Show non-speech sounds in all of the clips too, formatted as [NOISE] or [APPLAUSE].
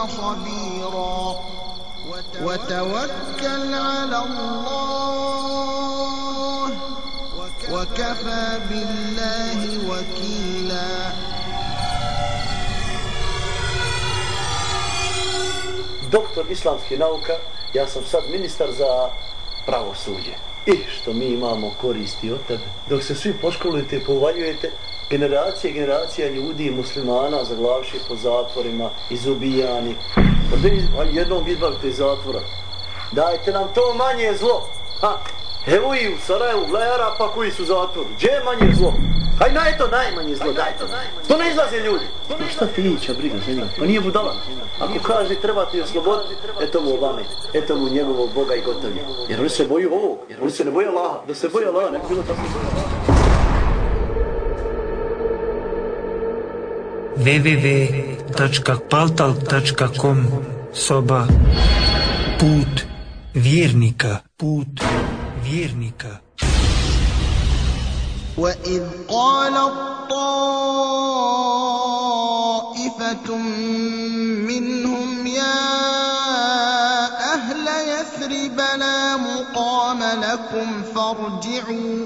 خبيرا وتوكل على الله وكفى بالله وكيلا doktor islamskih nauka, ja sam sad ministar za pravosuđe. I što mi imamo koristi od tebe. Dok se svi poškolujete i povaljujete, generacije i generacija ljudi muslimana zaglavši po zatvorima, izubijani. Pa jednom izbavite iz zatvora. Dajte nam to manje zlo. Ha, evo i u Sarajevu, Glejara, pa koji su zatvoru. Gdje je manje zlo? Haj na to najmanje zlo, daj to. To ne izlaze ljudi. Pa šta ti ića briga za njega? Pa nije budala. Ako kaže treba ti osloboditi, eto mu obame, eto mu njegovog Boga i gotovi. Jer oni se boju ovog, jer oni se ne boje Allaha. Da se boje Allaha, ne bi bilo tako. www.paltal.com Soba Put vjernika Put vjernika. وإذ قالت طائفة منهم يا أهل يثرب لا مقام لكم فارجعوا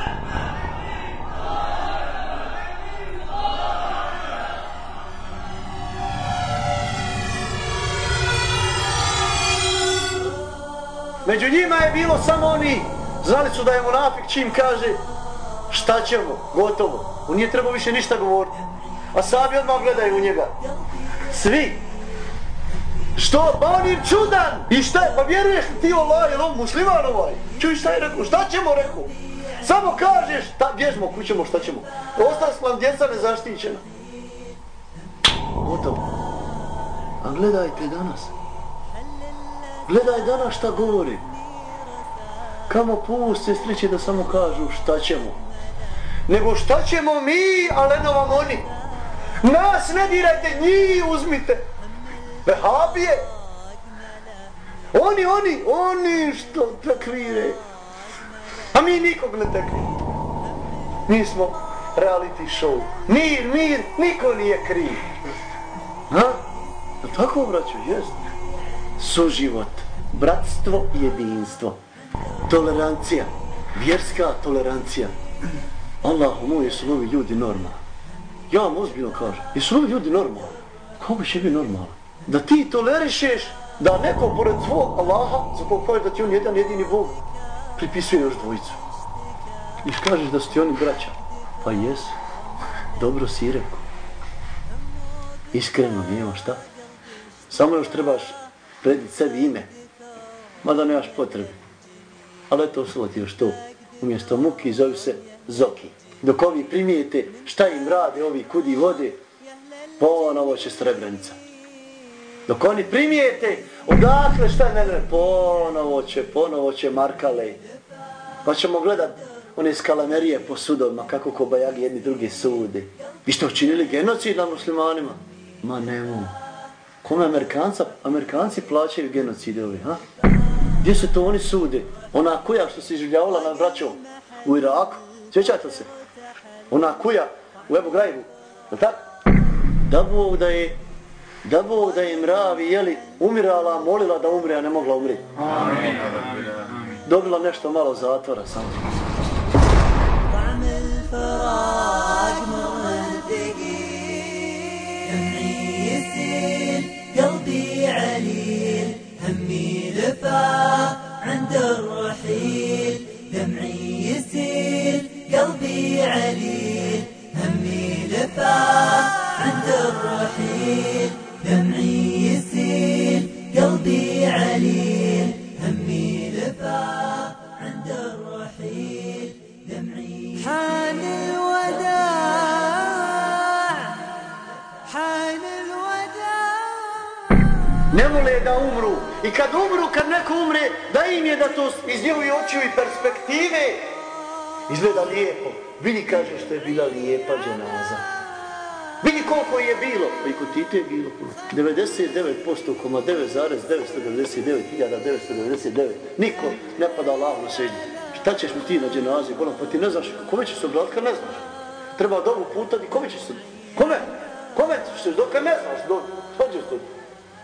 Među njima je bilo samo oni, znali su da je munafik čim kaže šta ćemo, gotovo. On nije trebao više ništa govoriti. A sabi odmah gledaju u njega. Svi. Što? Pa on je čudan. I šta? Pa vjeruješ li ti Allah, je on musliman ovaj? Čuj šta je rekao? Šta ćemo rekao? Samo kažeš, ta, gdje smo, kućemo, šta ćemo? Ostali smo djeca nezaštićena. Gotovo. A gledajte danas. Gledaj danas šta govori. Kamo puste striče da samo kažu šta ćemo. Nego šta ćemo mi, a ne vam oni. Nas ne dirajte, njih uzmite. Vehabije. Oni, oni, oni što takvire. A mi nikog ne takvire. Mi smo reality show. Mir, mir, niko nije kriv. Ha? Tako, braću, jest. Suživot, bratstvo i jedinstvo. Tolerancija, vjerska tolerancija. Allahu moj, jesu ovi ljudi normalni? Ja vam ozbiljno kažem, jesu ovi ljudi normalni? Kako će biti normalno? Da ti tolerišeš da neko pored svog Allaha, za kog kaže da ti on jedan jedini Bog, pripisuje još dvojicu. I kažeš da su ti oni braća. Pa jes, dobro si rekao. Iskreno, nijema šta. Samo još trebaš pred sebi ime. mada nemaš potrebe. Ali eto uslati još to. Umjesto muki zove se zoki. Dok ovi primijete šta im rade ovi kudi vode, pa ponovo će srebrenica. Dok oni primijete, odakle šta je ne, ponovo će, ponovo će markale. Pa ćemo gledat one skalamerije po sudovima, kako kobajagi jedni drugi sude. Vi ste učinili genocid na muslimanima? Ma nemo. Kome Amerikanca, Amerikanci plaćaju genocide ovi, ha? Gdje se to oni sude? Ona kuja što se izživljavala na braćom u Iraku, sjećate se? Ona kuja u Ebu Grajbu, je tako? Da Bog da je da Bog da je mravi, jeli, umirala, molila da umre, a ne mogla umreti. Amin. Dobila nešto malo zatvora samo. عند الرحيل. دمعي يسيل قلبي عليل. همي لفا عند الرحيل. دمعي يسيل قلبي عليل. همي لفا عند الرحيل. دمعي حان الوداع حان الوداع. vole da umru. I kad umru, kad neko umre, da im je da to iz njegovi očiju i perspektive izgleda lijepo. Vidi kaže što je bila lijepa dženaza. Vidi koliko je bilo. Pa i kod Tite je bilo 99% koma 9,999.999. Niko ne pada Allah na sežnju. Šta ćeš mi ti na dženazi? Bolam, pa ti ne znaš kome ćeš se obratiti kad ne znaš. Treba dobu putati, kome ćeš se... Kome? Kome ćeš se dok ne znaš? Do, dođeš do...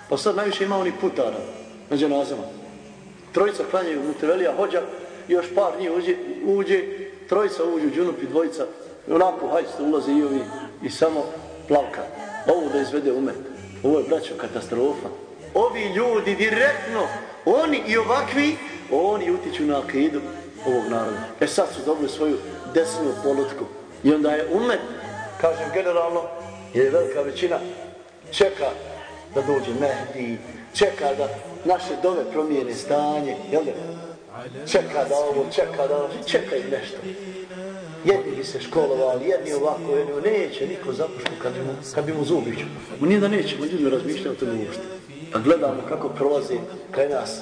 Pa sad najviše ima oni putara na dženazama. Trojica klanjaju Mutevelija, hođa, još par njih uđe, uđe trojica uđu, džunup i dvojica, onako, hajde, ulaze i ovi, i samo plavka. Ovo da izvede umet. Ovo je, braćo, katastrofa. Ovi ljudi direktno, oni i ovakvi, oni utiču na akidu ovog naroda. E sad su dobili svoju desnu polutku. I onda je umet, kažem generalno, je velika većina, čeka da dođe Mehdi, čeka da naše dove promijene stanje, jel ne? Čeka da ovo, čeka da ovo, čeka im nešto. Jedni bi se školovali, jedni ovako, jedni neće niko zapušku kad bi mu, kad bi mu zubiću. Nije da neće, ljudi ne razmišljaju o tome uopšte. A gledamo kako prolazi kraj nas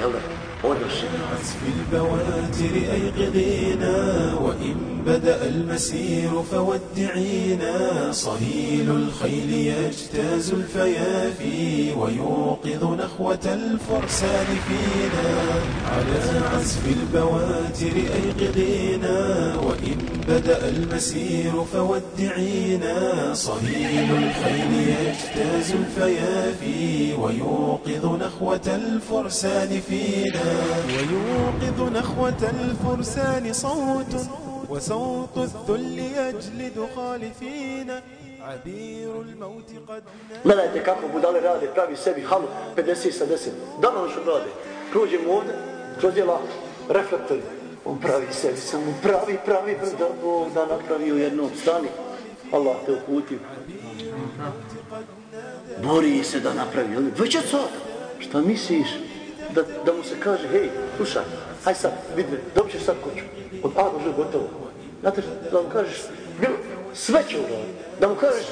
jel da? Odoši. في البواتر أيقظينا وإن بدأ المسير فودعينا صهيل الخيل يجتاز الفيافي ويوقظ نخوة الفرسان فينا على عزف البواتر أيقظينا وإن بدأ المسير فودعينا صهيل الخيل يجتاز الفيافي ويوقظ نخوة الفرسان فينا ويوقظ نخوة الفرسان صوت وصوت الذل يجلد خالفين عبير الموت قد Gledajte kako budale rade, pravi sebi halu 50 sa 10. Da li što rade? Prođemo ovdje, kroz djela reflektori. On pravi sebi, samo pravi, pravi, da Bog da napravi u jednom stani. Allah te uputio. Bori se da napravi, ali 20 sata. Šta misliš? Da, da mu se kaže, hej, slušaj, haj sad, vidi, dobit ćeš sad kuću. Od A do Ž gotovo. Znate, da mu kažeš, bilo, sve će uraditi. Da mu kažeš,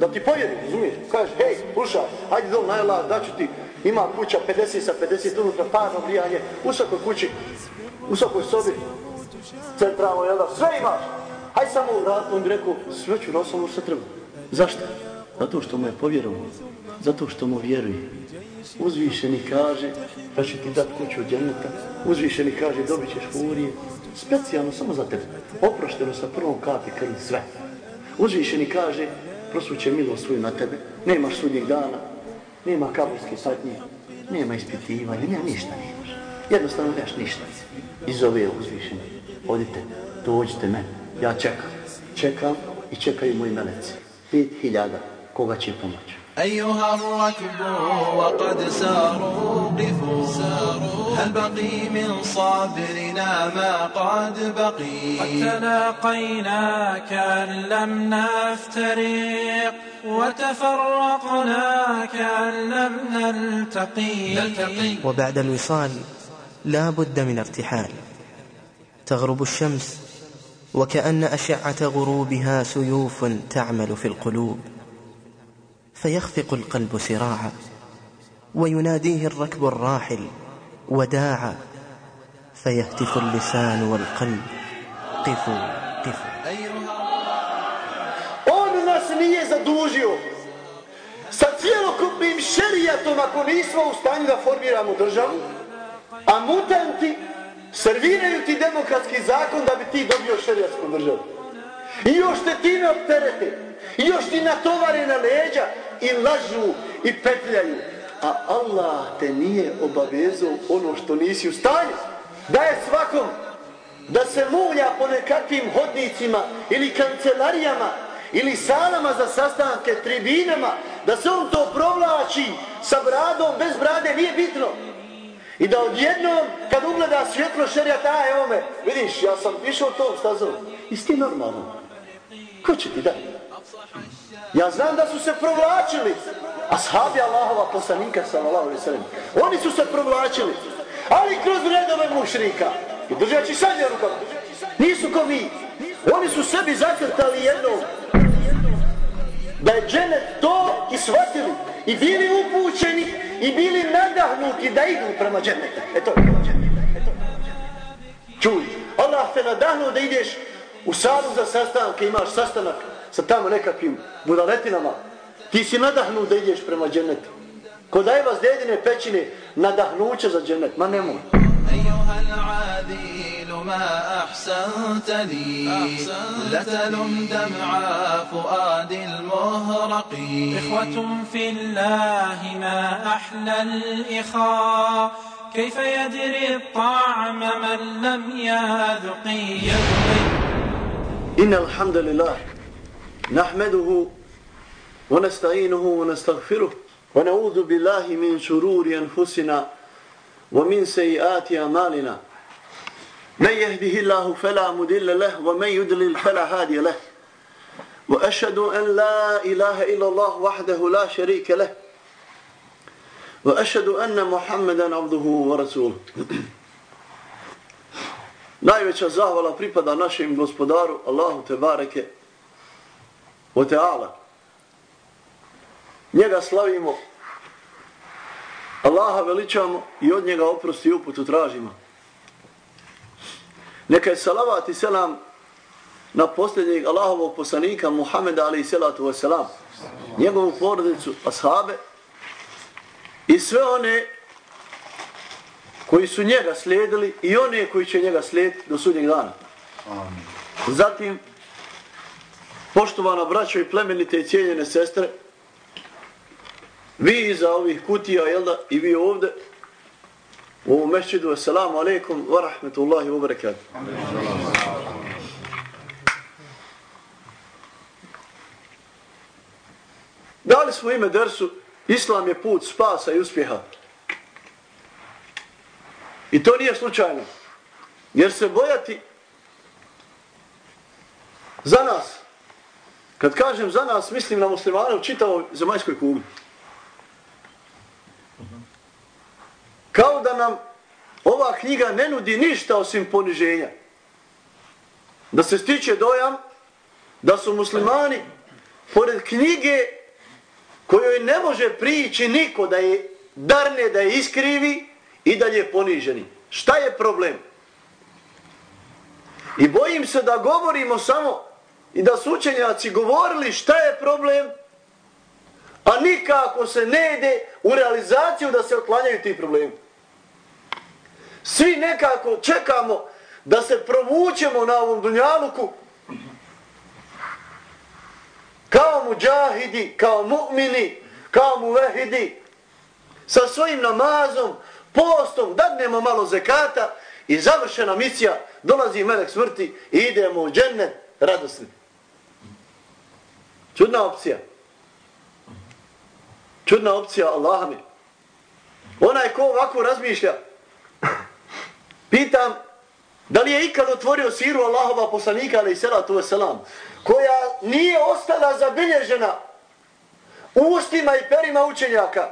da ti povjeri, razumiješ? Kažeš, hej, slušaj, hajde dom, najla, daću ti, ima kuća 50 sa 50 unutra, parno grijanje, u svakoj kući, u svakoj sobi, centralno, jel da, sve imaš. Hajde samo uraditi, on bi rekao, sve ću uraditi, samo što treba. Zašto? Zato što mu je povjerovao. Zato što mu vjeruje. Uzvišeni kaže da će ti dat kuću od dženeta. Uzvišeni kaže dobit ćeš furije. Specijalno samo za tebe. Oprošteno sa prvom kapi krvi sve. Uzvišeni kaže prosuće milost svoju na tebe. Nemaš sudnjeg dana. Nema kaburske satnje, Nema ispitivanja. Nema ništa nemaš. Jednostavno nemaš ništa. I zove uzvišeni. Odite, dođite meni. Ja čekam. Čekam i čekaju moji meleci. Pet hiljada koga će pomoći. أيها الركب وقد ساروا قفوا هل بقي من صابرنا ما قد بقي؟ قد تلاقينا كأن لم نفترق وتفرقنا كأن لم نلتقي, نلتقي. وبعد الوصال لا بد من ارتحال تغرب الشمس وكأن أشعة غروبها سيوف تعمل في القلوب. فيخفق القلب سراعا ويناديه الركب الراحل وداعا فيهتف اللسان والقلب قفوا قفوا On nas nije zadužio sa cijelokupnim šerijatom ako nismo u stanju da formiramo državu, a mutanti serviraju ti demokratski zakon da bi ti dobio šerijatsku državu. I još te time opterete, i još ti natovare na leđa i lažu i petljaju. A Allah te nije obavezao ono što nisi u stanju. Da je svakom da se mulja po nekakvim hodnicima ili kancelarijama ili salama za sastanke, tribinama, da se on to provlači sa bradom, bez brade, nije bitno. I da odjednom, kad ugleda svjetlo šerijata, a evo me, vidiš, ja sam išao tom stazom. Isti normalno. Ko će ti dati? Ja znam da su se provlačili. Ashabi Allahova poslanika sallallahu alejhi ve sellem. Oni su se provlačili. Ali kroz redove mušrika. I držeći sad rukama. Nisu ko mi. Oni su sebi zacrtali jedno. Da je dženet to i shvatili. I bili upućeni i bili nadahnuti da idu prema E to je Čuj, Allah te nadahnu da ideš u salu za sastanke, imaš sastanak sa tamo nekakvim budaletinama, ti si nadahnu da ideš prema džennetu. Kod ajva s dedine pećine, nadahnuće za džennet, ma nemoj. أيها ما أحسنت لي لتلم دمع فؤاد المهرق إخوة في الله ما أحلى الإخاء كيف يدري الطعم من لم يذق إن الحمد لله نحمده ونستعينه ونستغفره ونعوذ بالله من شرور أنفسنا ومن سيئات أمالنا من يهده الله فلا مدل له ومن يدلل فلا هادي له. وأشهد أن لا إله إلا الله وحده لا شريك له. وأشهد أن محمدا عبده ورسوله. [CLEARS THROAT] Najveća zahvala pripada našem gospodaru, Allahu Tebareke, o teala. Njega slavimo, Allaha veličamo i od njega oprosti i uputu tražimo. Neka je salavat i selam na posljednjeg Allahovog poslanika Muhammeda alaih salatu wasalam, njegovu porodicu, ashabe i sve one koji su njega slijedili i one koji će njega slijediti do sudnjeg dana. Amin. Zatim, poštovana braćo i plemenite i cijeljene sestre, vi iza ovih kutija, jel da, i vi ovde, u ovom mešćidu, assalamu alaikum wa rahmetullahi wa barakatuh. Dali smo ime dersu, Islam je put spasa i uspjeha. I to nije slučajno. Jer se bojati za nas, kad kažem za nas, mislim na muslimane u čitavoj zemaljskoj kugli. Kao da nam ova knjiga ne nudi ništa osim poniženja. Da se stiče dojam da su muslimani pored knjige kojoj ne može prići niko da je darne, da je iskrivi i da je poniženi. Šta je problem? I bojim se da govorimo samo i da su učenjaci govorili šta je problem, a nikako se ne ide u realizaciju da se otklanjaju ti problemi. Svi nekako čekamo da se provučemo na ovom dunjaluku kao muđahidi, kao mu'mini, kao muvehidi, sa svojim namazom, postom, dadnemo malo zekata i završena misija, dolazi melek smrti i idemo u džennet radosni. Čudna opcija. Čudna opcija, Allah mi. Onaj ko ovako razmišlja, pitam, da li je ikad otvorio siru Allahova poslanika, ali i salatu wasalam, koja nije ostala zabilježena u ustima i perima učenjaka,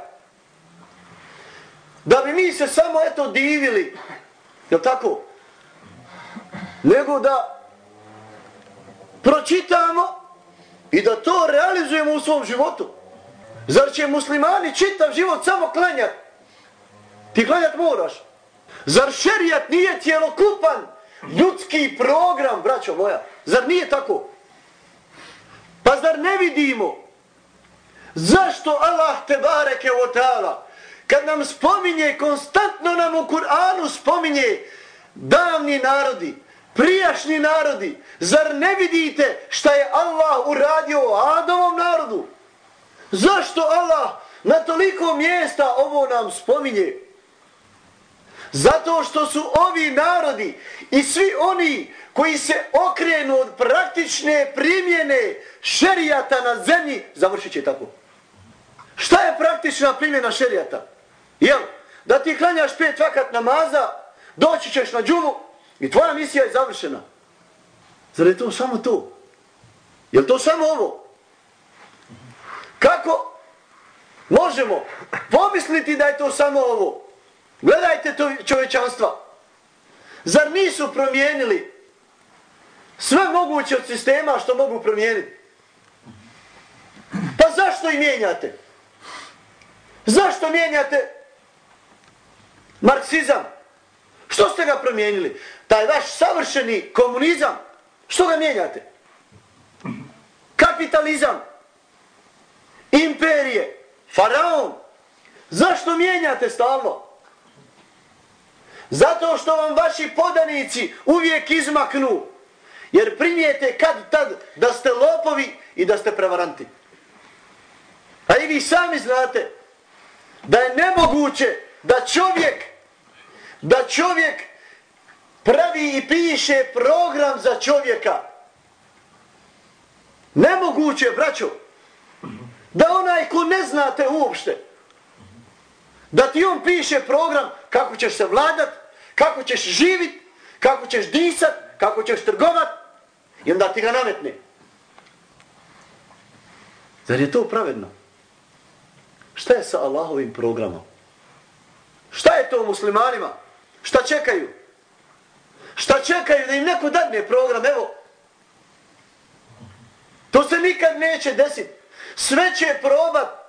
da bi mi se samo eto divili, je tako? Nego da pročitamo i da to realizujemo u svom životu. Zar će muslimani čitav život samo klanjati? Ti klanjati moraš. Zar šerijat nije cijelokupan ljudski program, braćo moja? Zar nije tako? Pa zar ne vidimo zašto Allah te bareke o ta'ala kad nam spominje, konstantno nam u Kur'anu spominje davni narodi, prijašnji narodi, zar ne vidite šta je Allah uradio Adovom narodu? Zašto Allah na toliko mjesta ovo nam spominje? Zato što su ovi narodi i svi oni koji se okrenu od praktične primjene šerijata na zemlji, završit će tako. Šta je praktična primjena šerijata? Jel? Da ti klanjaš pet vakat namaza, doći ćeš na džumu i tvoja misija je završena. Zar je to samo to? Je to samo ovo? Kako možemo pomisliti da je to samo ovo? Gledajte to čovečanstva. Zar nisu promijenili sve moguće od sistema što mogu promijeniti? Pa zašto i mijenjate? Zašto mijenjate marksizam? Što ste ga promijenili? Taj vaš savršeni komunizam, što ga mijenjate? Kapitalizam, imperije, faraon, zašto mijenjate stalno? Zato što vam vaši podanici uvijek izmaknu, jer primijete kad tad da ste lopovi i da ste prevaranti. A i vi sami znate da je nemoguće da čovjek da čovjek pravi i piše program za čovjeka. Nemoguće, braćo, da onaj ko ne znate uopšte, da ti on piše program kako ćeš se vladat, kako ćeš živit, kako ćeš disat, kako ćeš trgovat, i onda ti ga nametne. Zar je to pravedno? Šta je sa Allahovim programom? Šta je to muslimanima? Šta čekaju? Šta čekaju da im neko dadne program? Evo. To se nikad neće desiti. Sve će probat.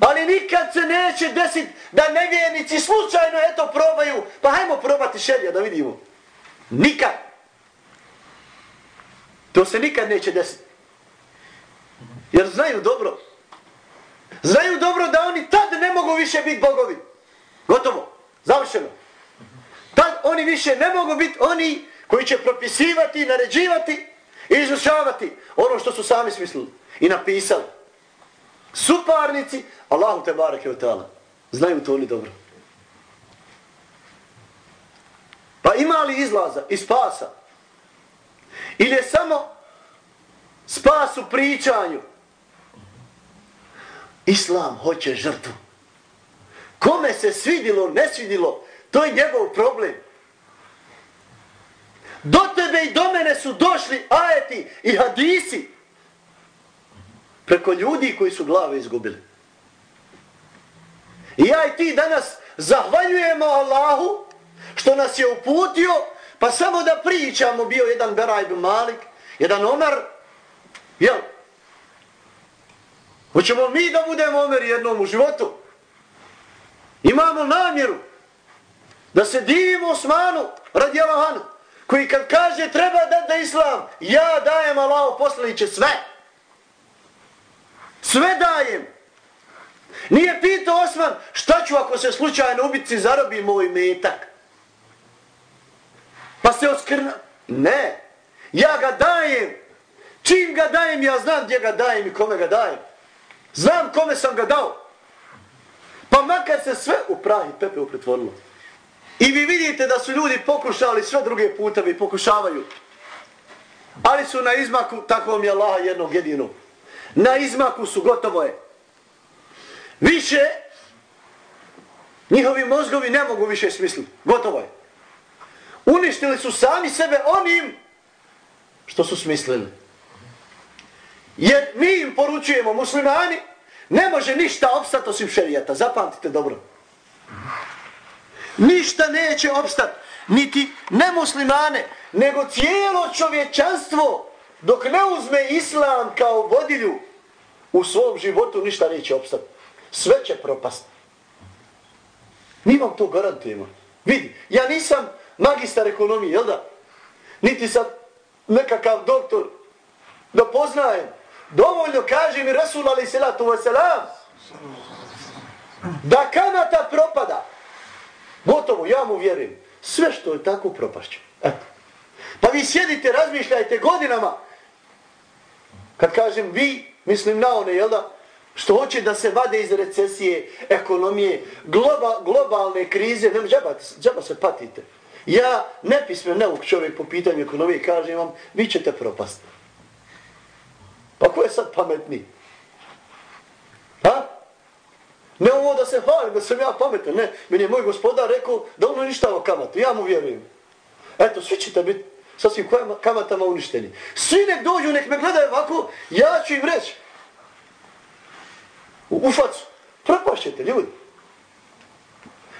Ali nikad se neće desiti da nevjernici slučajno eto probaju. Pa hajmo probati šelja da vidimo. Nikad. To se nikad neće desiti. Jer znaju dobro. Znaju dobro da oni tad ne mogu više biti bogovi. Gotovo. Završeno. Tad oni više ne mogu biti oni koji će propisivati, naređivati i izučavati ono što su sami smislili i napisali. Suparnici, Allahu te barake od tala. Znaju to oni dobro. Pa ima li izlaza i spasa? Ili je samo spas u pričanju? Islam hoće žrtvu. Kome se svidilo, ne svidilo, to je njegov problem. Do tebe i do mene su došli ajeti i hadisi preko ljudi koji su glave izgubili. I ja i ti danas zahvaljujemo Allahu što nas je uputio, pa samo da pričamo, bio jedan Beraj bin Malik, jedan Omer, jel? Hoćemo mi da budemo Omer jednom u životu? Imamo namjeru da se divimo Osmanu radi Allahanu, koji kad kaže treba da da islam, ja dajem Allaho poslaniće sve. Sve dajem. Nije pitao Osman šta ću ako se slučajno ubici zarobi moj metak. Pa se oskrna. Ne. Ja ga dajem. Čim ga dajem, ja znam gdje ga dajem i kome ga dajem. Znam kome sam ga dao. Pa makar se sve u prahi pepe upretvorilo. I vi vidite da su ljudi pokušali sve druge puteve i pokušavaju. Ali su na izmaku, tako vam je Allah jednog jedinog. Na izmaku su, gotovo je. Više njihovi mozgovi ne mogu više smisliti. Gotovo je. Uništili su sami sebe onim što su smislili. Jer mi im poručujemo muslimani, ne može ništa opstati osim šerijata. Zapamtite dobro. Ništa neće opstati, niti nemuslimane, nego cijelo čovječanstvo, dok ne uzme islam kao vodilju u svom životu, ništa neće opstati. Sve će propasti. Mi vam to garantujemo. Vidi, ja nisam magistar ekonomije, jel da? Niti sam nekakav doktor da poznajem. Dovoljno kaže mi Rasul alaih salatu wasalam da kamata propada. Gotovo, ja mu vjerujem. Sve što je tako propašće. Eto. Pa vi sjedite, razmišljajte godinama. Kad kažem vi, mislim na one, jel da? Što hoće da se vade iz recesije, ekonomije, globa, globalne krize. Ne, džaba, džaba se patite. Ja, nepismen, neuk čovjek po pitanju ekonomije, kažem vam, vi ćete propasti. Pa ko je sad pametni? Ha? Ne ovo da se hvalim, da sam ja pametan, ne. Meni je moj gospodar rekao da ono uništava kamatu, ja mu vjerujem. Eto, svi ćete biti sa svim kamatama uništeni. Svi nek dođu, nek me gledaju ovako, ja ću im reći. U, u facu. Propašćete, ljudi.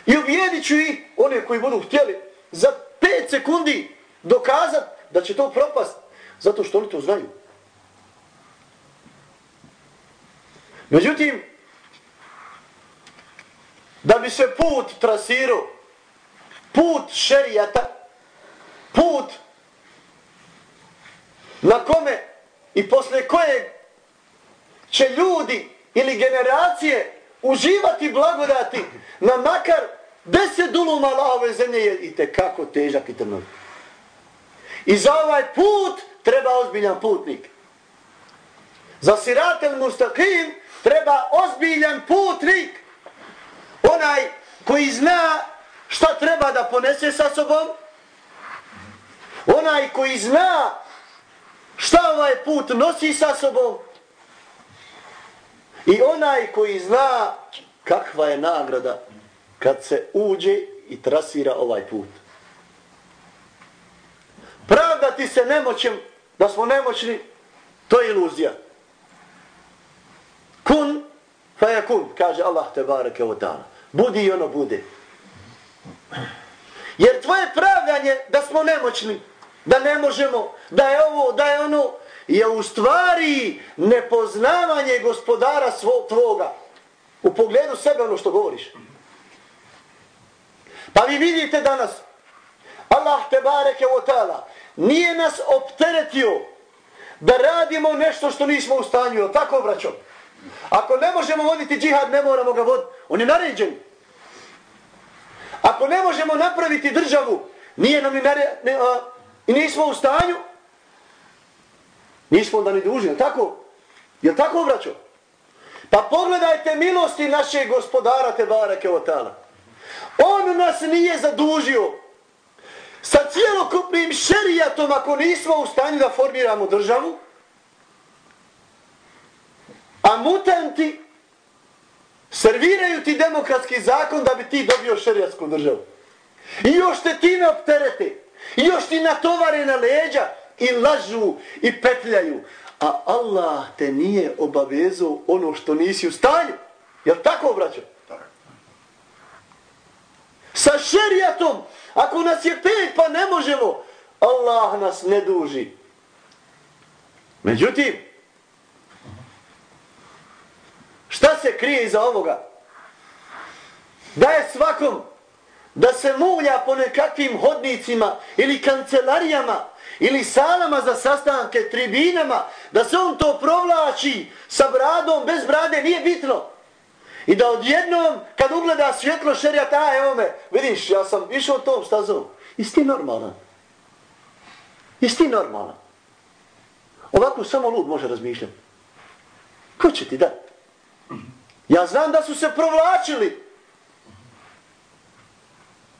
I ubijedit ću i one koji budu htjeli za 5 sekundi dokazat da će to propast. Zato što oni to znaju. Međutim, da bi se put trasirao, put šerijata, put na kome i posle koje će ljudi ili generacije uživati blagodati na makar deset duluma Allahove zemlje je i tekako težak i trnog. I za ovaj put treba ozbiljan putnik. Za siratel mustaqim treba ozbiljan putnik. Onaj koji zna šta treba da ponese sa sobom. Onaj koji zna šta ovaj put nosi sa sobom. I onaj koji zna kakva je nagrada kad se uđe i trasira ovaj put. Pravda ti se nemoćem, da smo nemoćni, to je iluzija. Kun, fa je kun, kaže Allah te barake od ta'ala. Budi i ono bude. Jer tvoje pravdanje da smo nemoćni, da ne možemo, da je ovo, da je ono, je u stvari nepoznavanje gospodara svog tvoga. U pogledu sebe ono što govoriš. Pa vi vidite danas, Allah te bareke o tala, nije nas opteretio da radimo nešto što nismo u stanju, tako braćo? Ako ne možemo voditi džihad, ne moramo ga voditi. On je naređen. Ako ne možemo napraviti državu, nije nam ni naređen, ne, a, i nismo u stanju, nismo onda ni dužni, tako? Je tako, braćo? Pa pogledajte milosti našeg gospodara Tebara Keotala. On nas nije zadužio sa cijelokupnim šerijatom ako nismo u stanju da formiramo državu, A mutanti serviraju ti demokratski zakon da bi ti dobio šerijatsku državu. I još te time opterete. I još ti natovare na leđa i lažu i petljaju. A Allah te nije obavezao ono što nisi u stanju. Jel tako, braćo? Sa šerijatom, ako nas je pet pa ne možemo, Allah nas ne duži. Međutim, Šta se krije iza ovoga? Da je svakom da se mulja po nekakvim hodnicima ili kancelarijama ili salama za sastanke, tribinama, da se on to provlači sa bradom, bez brade, nije bitno. I da odjednom, kad ugleda svjetlo šerijata, evo me, vidiš, ja sam išao tom stazom. Isti normalan? Isti normalan? Ovako samo lud može razmišljati. Ko će ti dati? Ja znam da su se provlačili.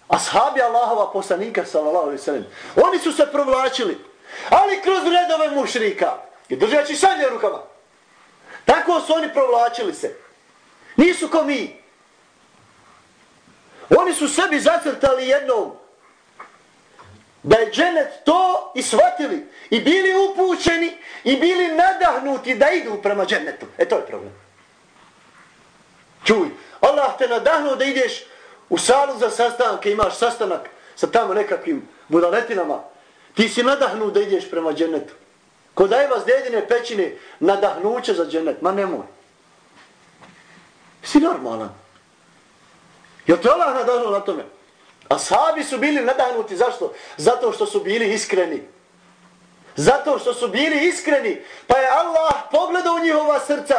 Ashabi Allahova poslanika, sallallahu alaihi sallam, oni su se provlačili, ali kroz redove mušrika, i držajući sanje rukama. Tako su oni provlačili se. Nisu ko mi. Oni su sebi zacrtali jednom da je dženet to i shvatili i bili upućeni i bili nadahnuti da idu prema dženetu. E to je problem. Čuj, Allah te nadahnu da ideš u salu za sastanke, imaš sastanak sa tamo nekakvim budaletinama. Ti si nadahnu da ideš prema dženetu. Ko daje vas dedine pećine nadahnuće za dženet, ma nemoj. Si normalan. Jel te Allah nadahnu na tome? A sahabi su bili nadahnuti, zašto? Zato što su bili iskreni. Zato što su bili iskreni. Pa je Allah pogledao u njihova srca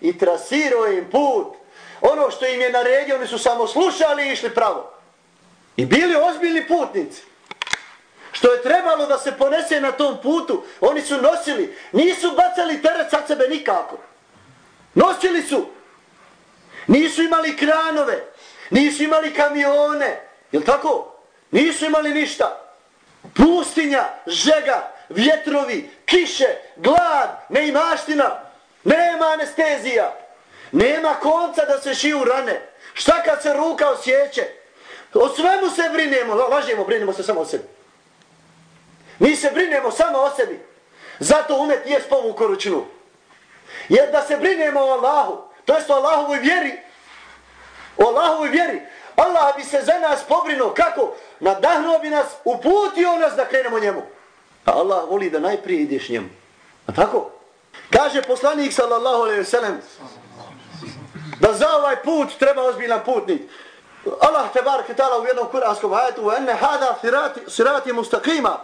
i trasirao im put. Ono što im je naredio, oni su samo slušali i išli pravo. I bili ozbiljni putnici. Što je trebalo da se ponese na tom putu, oni su nosili. Nisu bacali teret sa sebe nikako. Nosili su. Nisu imali kranove. Nisu imali kamione. Jel tako? Nisu imali ništa. Pustinja, žega, vjetrovi, kiše, glad, neimaština. Nema anestezija. Nema konca da se šiju rane. Šta kad se ruka osjeće? O svemu se brinemo. Lažemo, brinemo se samo o sebi. Mi se brinemo samo o sebi. Zato umet je spovu koručinu. Jer da se brinemo o Allahu, to jest o Allahovoj vjeri, o Allahovoj vjeri, Allah bi se za nas pobrinuo. Kako? Nadahnuo bi nas, uputio nas da krenemo njemu. A Allah voli da najprije ideš njemu. A tako? Kaže poslanik sallallahu alaihi sallam da za ovaj put treba ozbiljan putnik. Allah te bar kitala u jednom kuranskom ajetu ene hada sirati, sirati mustaqima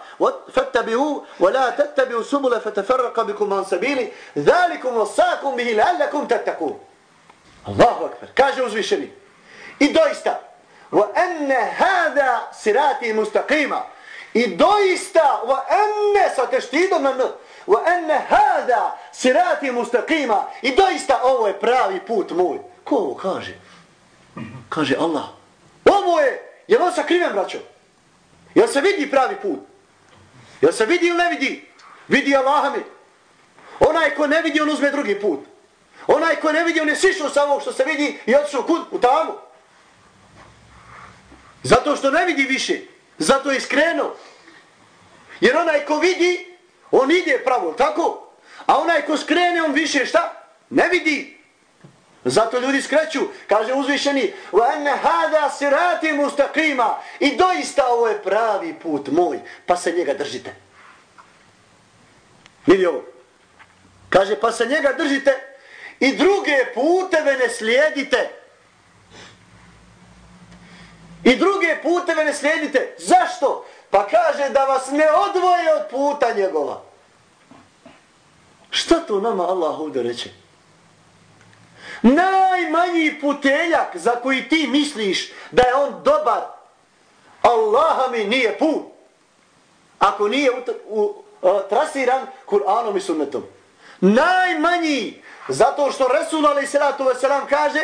fattabihu wa la tattabihu subula fatafarraqa bikum an sabili zalikum wasakum bihi la'allakum tattaqun. Allahu akbar. Kaže uzvišeni. I doista, wa ene hada sirati mustaqima. I doista, wa ene sa teštidom na n, wa ene hada sirati mustaqima. I doista, ovo je pravi put moj. Ko ovo kaže? Kaže Allah. Ovo je, je li on sakriven, braćo? Jel se vidi pravi put? Jel se vidi ili ne vidi? Vidi Allah mi. Onaj ko ne vidi, on uzme drugi put. Onaj ko ne vidi, on je sišao sa ovog što se vidi i otišao kud? U tamu. Zato što ne vidi više. Zato je iskreno. Jer onaj ko vidi, on ide pravo, tako? A onaj ko skrene, on više šta? Ne vidi. Zato ljudi skreću, kaže uzvišeni, وَأَنَّ هَذَا سِرَاتِ مُسْتَقِيمًا I doista ovo je pravi put moj, pa se njega držite. Vidi ovo. Kaže, pa se njega držite i druge puteve ne slijedite. I druge puteve ne slijedite. Zašto? Pa kaže da vas ne odvoje od puta njegova. Šta to nama Allah ovdje reče? Najmanji puteljak za koji ti misliš da je on dobar, Allaha mi nije put. Ako nije u, u, uh, trasiran Kur'anom i sunnetom. Najmanji, zato što Resul alaih salatu wasalam kaže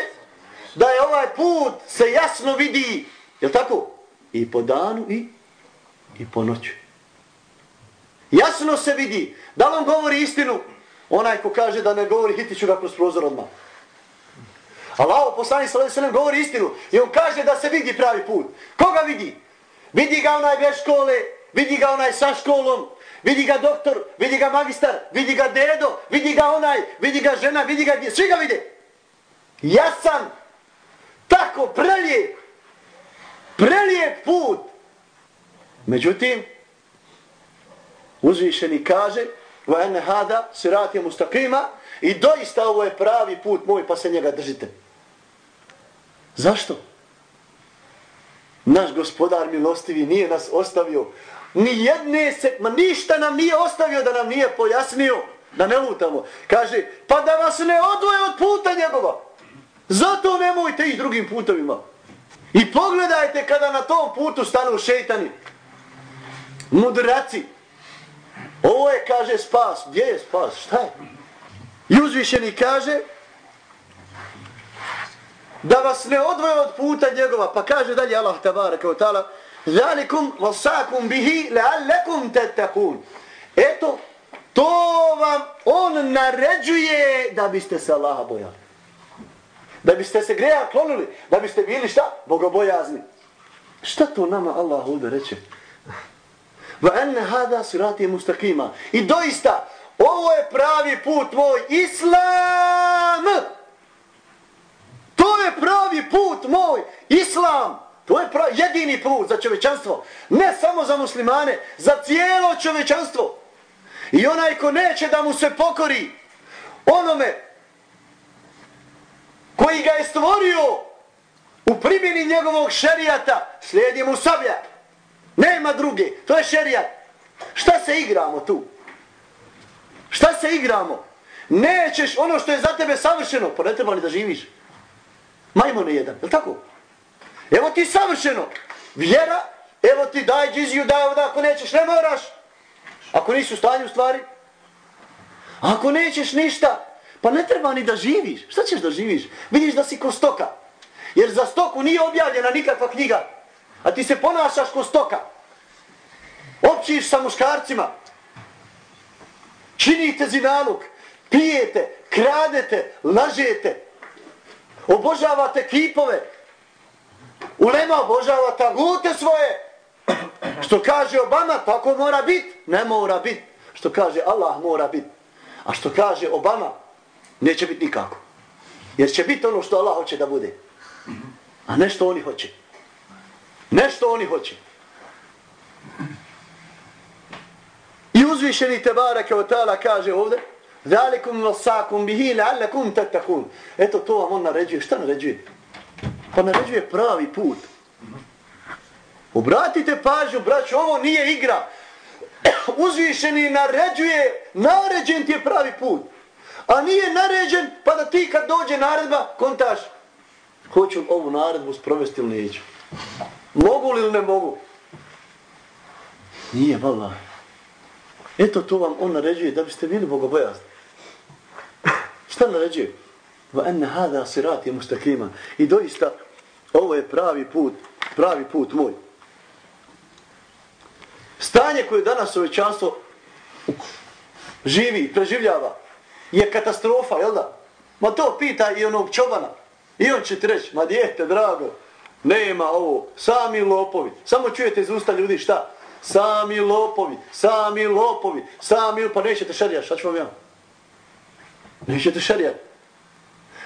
da je ovaj put se jasno vidi Je tako? I po danu i, i po noću. Jasno se vidi. Da li on govori istinu? Onaj ko kaže da ne govori, hiti ću ga kroz prozor odmah. Allah poslani sallam sallam govori istinu. I on kaže da se vidi pravi put. Koga vidi? Vidi ga onaj bez škole, vidi ga onaj sa školom, vidi ga doktor, vidi ga magistar, vidi ga dedo, vidi ga onaj, vidi ga žena, vidi ga dje. Svi ga vide. Ja sam tako prelijep prelijep put. Međutim, uzvišeni kaže, va ene hada sirat je mustakima i doista ovo je pravi put moj, pa se njega držite. Zašto? Naš gospodar milostivi nije nas ostavio ni jedne se, ma ništa nam nije ostavio da nam nije pojasnio, da ne lutamo. Kaže, pa da vas ne odvoje od puta njegova. Zato nemojte i drugim putovima. I pogledajte kada na tom putu stanu šeitani. Mudraci. Ovo je, kaže, spas. Gdje je spas? Šta je? I uzvišeni kaže da vas ne odvoje od puta njegova. Pa kaže dalje Allah tabara kao tala Zalikum vasakum bihi leallekum tetakun. Eto, to vam on naređuje da biste se Allaha bojali. Da biste se greja klonili, da biste bili šta? Bogobojazni. Šta to nama Allah ovdje reče? Va enne hada sirati mustakima. I doista, ovo je pravi put moj, Islam! To je pravi put moj, Islam! To je pravi, jedini put za čovečanstvo. Ne samo za muslimane, za cijelo čovečanstvo. I onaj ko neće da mu se pokori onome koji ga je stvorio u primjeni njegovog šerijata, slijedi mu sablja. Nema druge, to je šerijat. Šta se igramo tu? Šta se igramo? Nećeš ono što je za tebe savršeno, pa ne treba li da živiš? Majmone jedan, je tako? Evo ti savršeno. Vjera, evo ti daj džiziju, daj ovdje, ako nećeš, ne moraš. Ako nisi u stanju stvari. Ako nećeš ništa, pa ne treba ni da živiš. Šta ćeš da živiš? Vidiš da si ko stoka. Jer za stoku nije objavljena nikakva knjiga. A ti se ponašaš ko stoka. Općiš sa muškarcima. Činite zinalog. Pijete, kradete, lažete. Obožavate kipove. Ulema obožava tagute svoje. Što kaže Obama, tako mora biti. Ne mora biti. Što kaže Allah, mora biti. A što kaže Obama, neće biti nikako. Jer će biti ono što Allah hoće da bude. A ne što oni hoće. Ne što oni hoće. I uzvišeni Tebara kao tala kaže ovdje, Zalikum vasakum bihi la'allakum tattakun. Eto to vam on naređuje. Šta naređuje? Pa naređuje pravi put. Obratite pažnju, braćo, ovo nije igra. [COUGHS] Uzvišeni naređuje, naređen ti je pravi put. A nije naređen, pa da ti kad dođe naredba, kontaš, hoću ovu naredbu sprovesti ili neću. Mogu li ili ne mogu? Nije, vallaha. Eto to vam on naređuje da biste bili bogobojazni. Šta naređuje? Va enne hada sirati mustakima. I doista, ovo je pravi put, pravi put moj. Stanje koje danas čovječanstvo živi, preživljava, je katastrofa, jel da? Ma to pita i onog čobana. I on će ti reći, ma djete, drago, nema ovo, sami lopovi. Samo čujete iz usta ljudi šta? Sami lopovi, sami lopovi, sami, pa nećete šarija, šta ću vam ja? Nećete šarijat.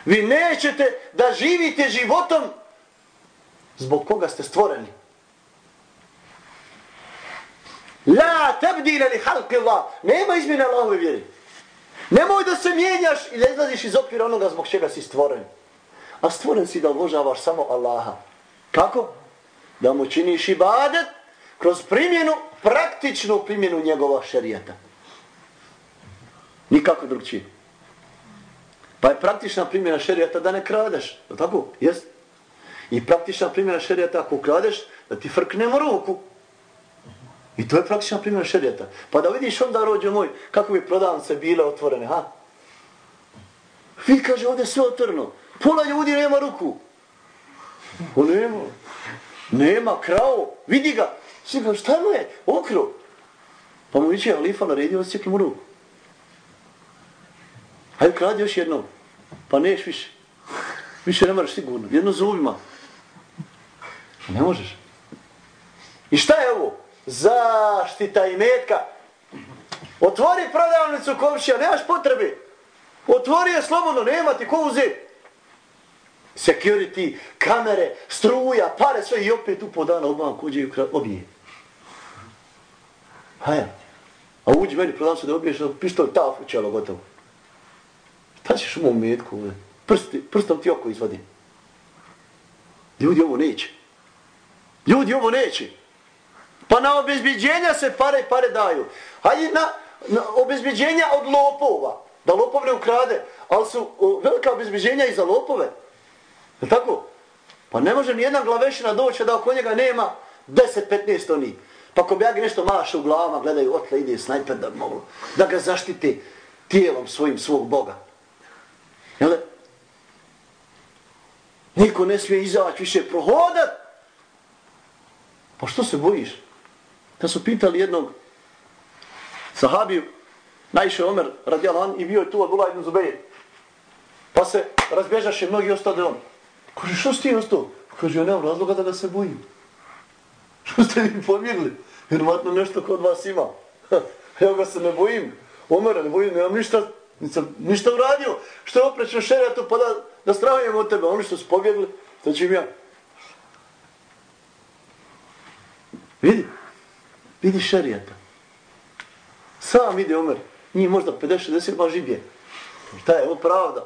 Vi nećete da živite životom zbog koga ste stvoreni. La tabdila li halki Allah. Nema izmjena Allahove vjeri. Nemoj da se mijenjaš i da izlaziš iz okvira onoga zbog čega si stvoren. A stvoren si da obožavaš samo Allaha. Kako? Da mu činiš ibadet kroz primjenu, praktičnu primjenu njegova šerijata. Nikako drugčije. Pa je praktična primjena šerijata da ne kradeš. Je tako? Jes? I praktična primjena šerijata ako kradeš, da ti frknemo ruku. I to je praktična primjena šerijata. Pa da vidiš onda, rođe moj, kako bi prodavnice bile otvorene, ha? Vi kaže, ovdje sve otvoreno. Pola ljudi nema ruku. O, nema. Nema, krao. Vidi ga. Svi kaže, šta mu je? Okro. Pa mu viće, alifa naredio, osjekli mu ruku. Hajde, kradi još jednom. Pa neš više. Više ne moraš sigurno. Jedno zubima. Ne možeš. I šta je ovo? Zaštita i metka. Otvori prodavnicu komšija, nemaš potrebe. Otvori je slobodno, nema ti ko uzeti. Security, kamere, struja, pare, sve i opet upo po dana odmah kuđe i obije. Haja. A uđi meni prodavnicu da obiješ, pistol, taf učelo gotovo. Pa ćeš u mom metku? Prsti, prstom ti oko izvadi. Ljudi ovo neće. Ljudi ovo neće. Pa na obezbeđenja se pare pare daju. Hajde na, na obezbeđenja od lopova. Da lopov ne ukrade. Ali su o, velika obezbeđenja i za lopove. Je tako? Pa ne može ni jedna glavešina doći da oko njega nema 10-15 oni. Pa ko bi ja nešto maša u glavama, gledaju otle ide snajper da bi moglo. Da ga zaštite tijelom svojim svog Boga. Jel? Niko ne smije izaći više prohodat. Pa što se bojiš? Kad su pitali jednog sahabiju, najše Omer radijalan i bio je tu Abdullah ibn Zubeir. Pa se razbježaše mnogi ostade on. Kaže, što si ti ostao? Kaže, ja nemam razloga da ga se bojim. [LAUGHS] Što ste mi pobjegli? Vjerovatno nešto kod vas ima. [LAUGHS] Ja ga se ne bojim. Omer, ne bojim, nemam ništa, nisam ništa uradio. Što je oprečno šerijatu pa da, da strahujem od tebe. Oni što su pobjegli, to ću im ja. Vidi, vidi šerijata. Sam ide Omer, nije možda 50-60 pa živje. Šta je, ovo pravda.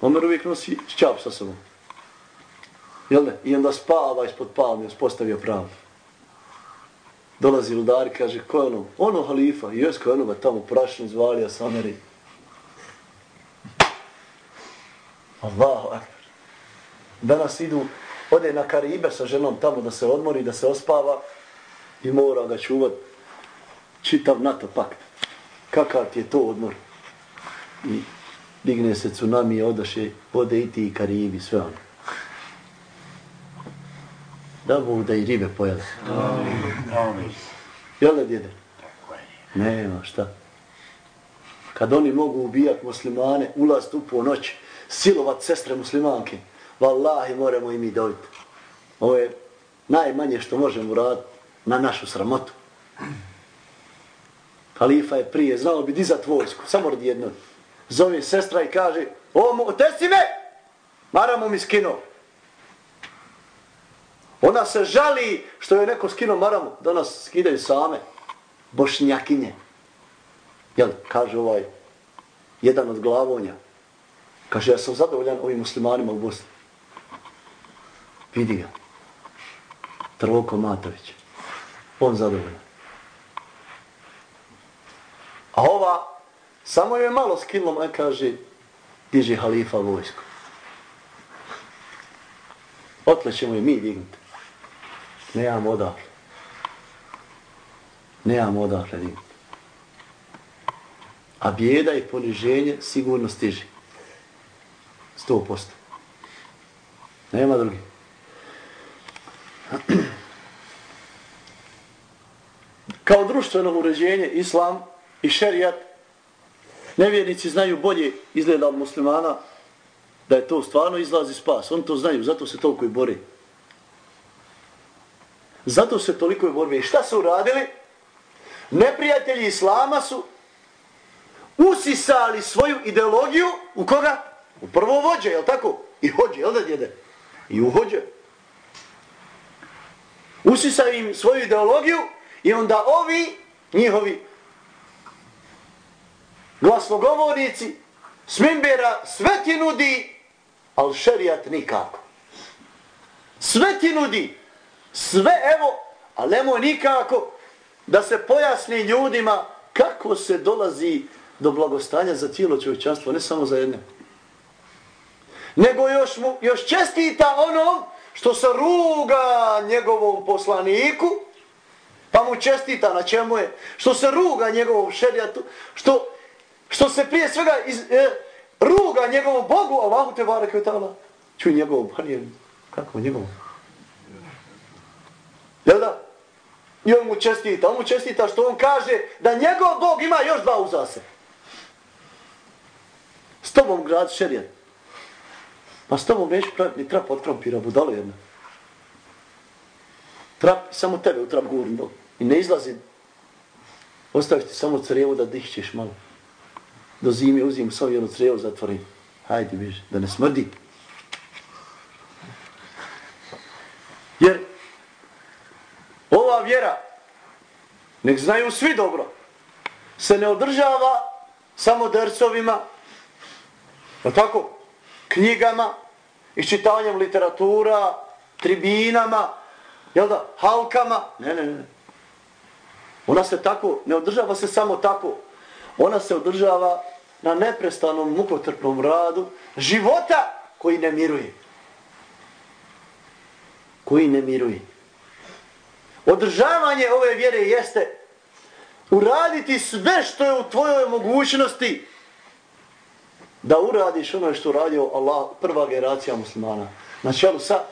Omer uvijek nosi šćap sa sobom. Jel ne? I onda spava ispod palme, uspostavio pravdu. Dolazi ludar kaže, ko je ono? Ono halifa, i jes ko je ono, tamo prašno zvalija sa Ameri. Allahu akbar. Danas idu, ode na Karibe sa ženom tamo da se odmori, da se ospava i mora ga čuvat čitav NATO pakt. Kakav ti je to odmor? I digne se tsunami i odaše, ode i ti i Karibi, sve ono. Da bude i ribe pojeli. Jel ne, djede? Nema, šta? Kad oni mogu ubijat muslimane, ulazit u po noć, silovat sestre muslimanke, vallahi moramo i mi dobiti. Ovo je najmanje što možemo uraditi na našu sramotu. Halifa je prije, znao bi dizat vojsku, samo radi jednog. Zove sestra i kaže, o, te si me! Maramo mi skinuo. Ona se žali što je neko skino maramu, da nas skidaju same. Bošnjakinje. Jel, kaže ovaj, jedan od glavonja. Kaže, ja sam zadovoljan ovim muslimanima u Bosni. Vidi ga. Trvoko Matović. On zadovoljan. A ova, samo je malo skinlom, a kaže, diže halifa vojsku. Otle ćemo i mi dignuti. Nemam odakle. Nemam odakle dignuti. A bijeda i poniženje sigurno stiži. Sto posto. Nema drugi. [CLEARS THROAT] Kao društveno uređenje, islam i šerijat, nevjernici znaju bolje izgleda od muslimana, da je to stvarno izlazi spas. Oni to znaju, zato se toliko i bore. Zato se toliko je borbe. I šta su uradili? Neprijatelji islama su usisali svoju ideologiju u koga? U prvo vođe, je tako? I hođe, jel da djede? I u hođe. Usisali im svoju ideologiju i onda ovi, njihovi glasnogovornici, smimbera, sve ti nudi, ali šerijat nikako. Sve ti nudi, sve evo, ali nemoj nikako da se pojasni ljudima kako se dolazi do blagostanja za cijelo čovječanstvo, ne samo za jedne. Nego još, mu, još čestita onom što se ruga njegovom poslaniku, pa mu čestita na čemu je, što se ruga njegovom šerijatu, što, što se prije svega iz, e, ruga njegovom Bogu, Allahu te vare i tala. Čuj njegovom, pa nije, kako njegovom? Jel da? I on mu čestita, on mu čestita što on kaže da njegov Bog ima još dva uzase. S tobom grad šerijan. Pa s tobom neću praviti ni trap od krompira, budalo jedno. Trap, samo tebe u trap gurim, Bog. I ne izlazi. Ostaviš ti samo crevu da dihćeš malo. Do zime uzim samo jednu crevu zatvorim. Hajde, biš, da ne smrdi. Jer ova vjera, nek znaju svi dobro, se ne održava samo dercovima, no tako? Knjigama, iščitavanjem literatura, tribinama, jel da, halkama, ne, ne, ne. Ona se tako, ne održava se samo tako. Ona se održava na neprestanom mukotrpnom radu života koji ne miruje. Koji ne miruje. Održavanje ove vjere jeste uraditi sve što je u tvojoj mogućnosti da uradiš ono što uradio Allah, prva generacija muslimana. Na čelu sa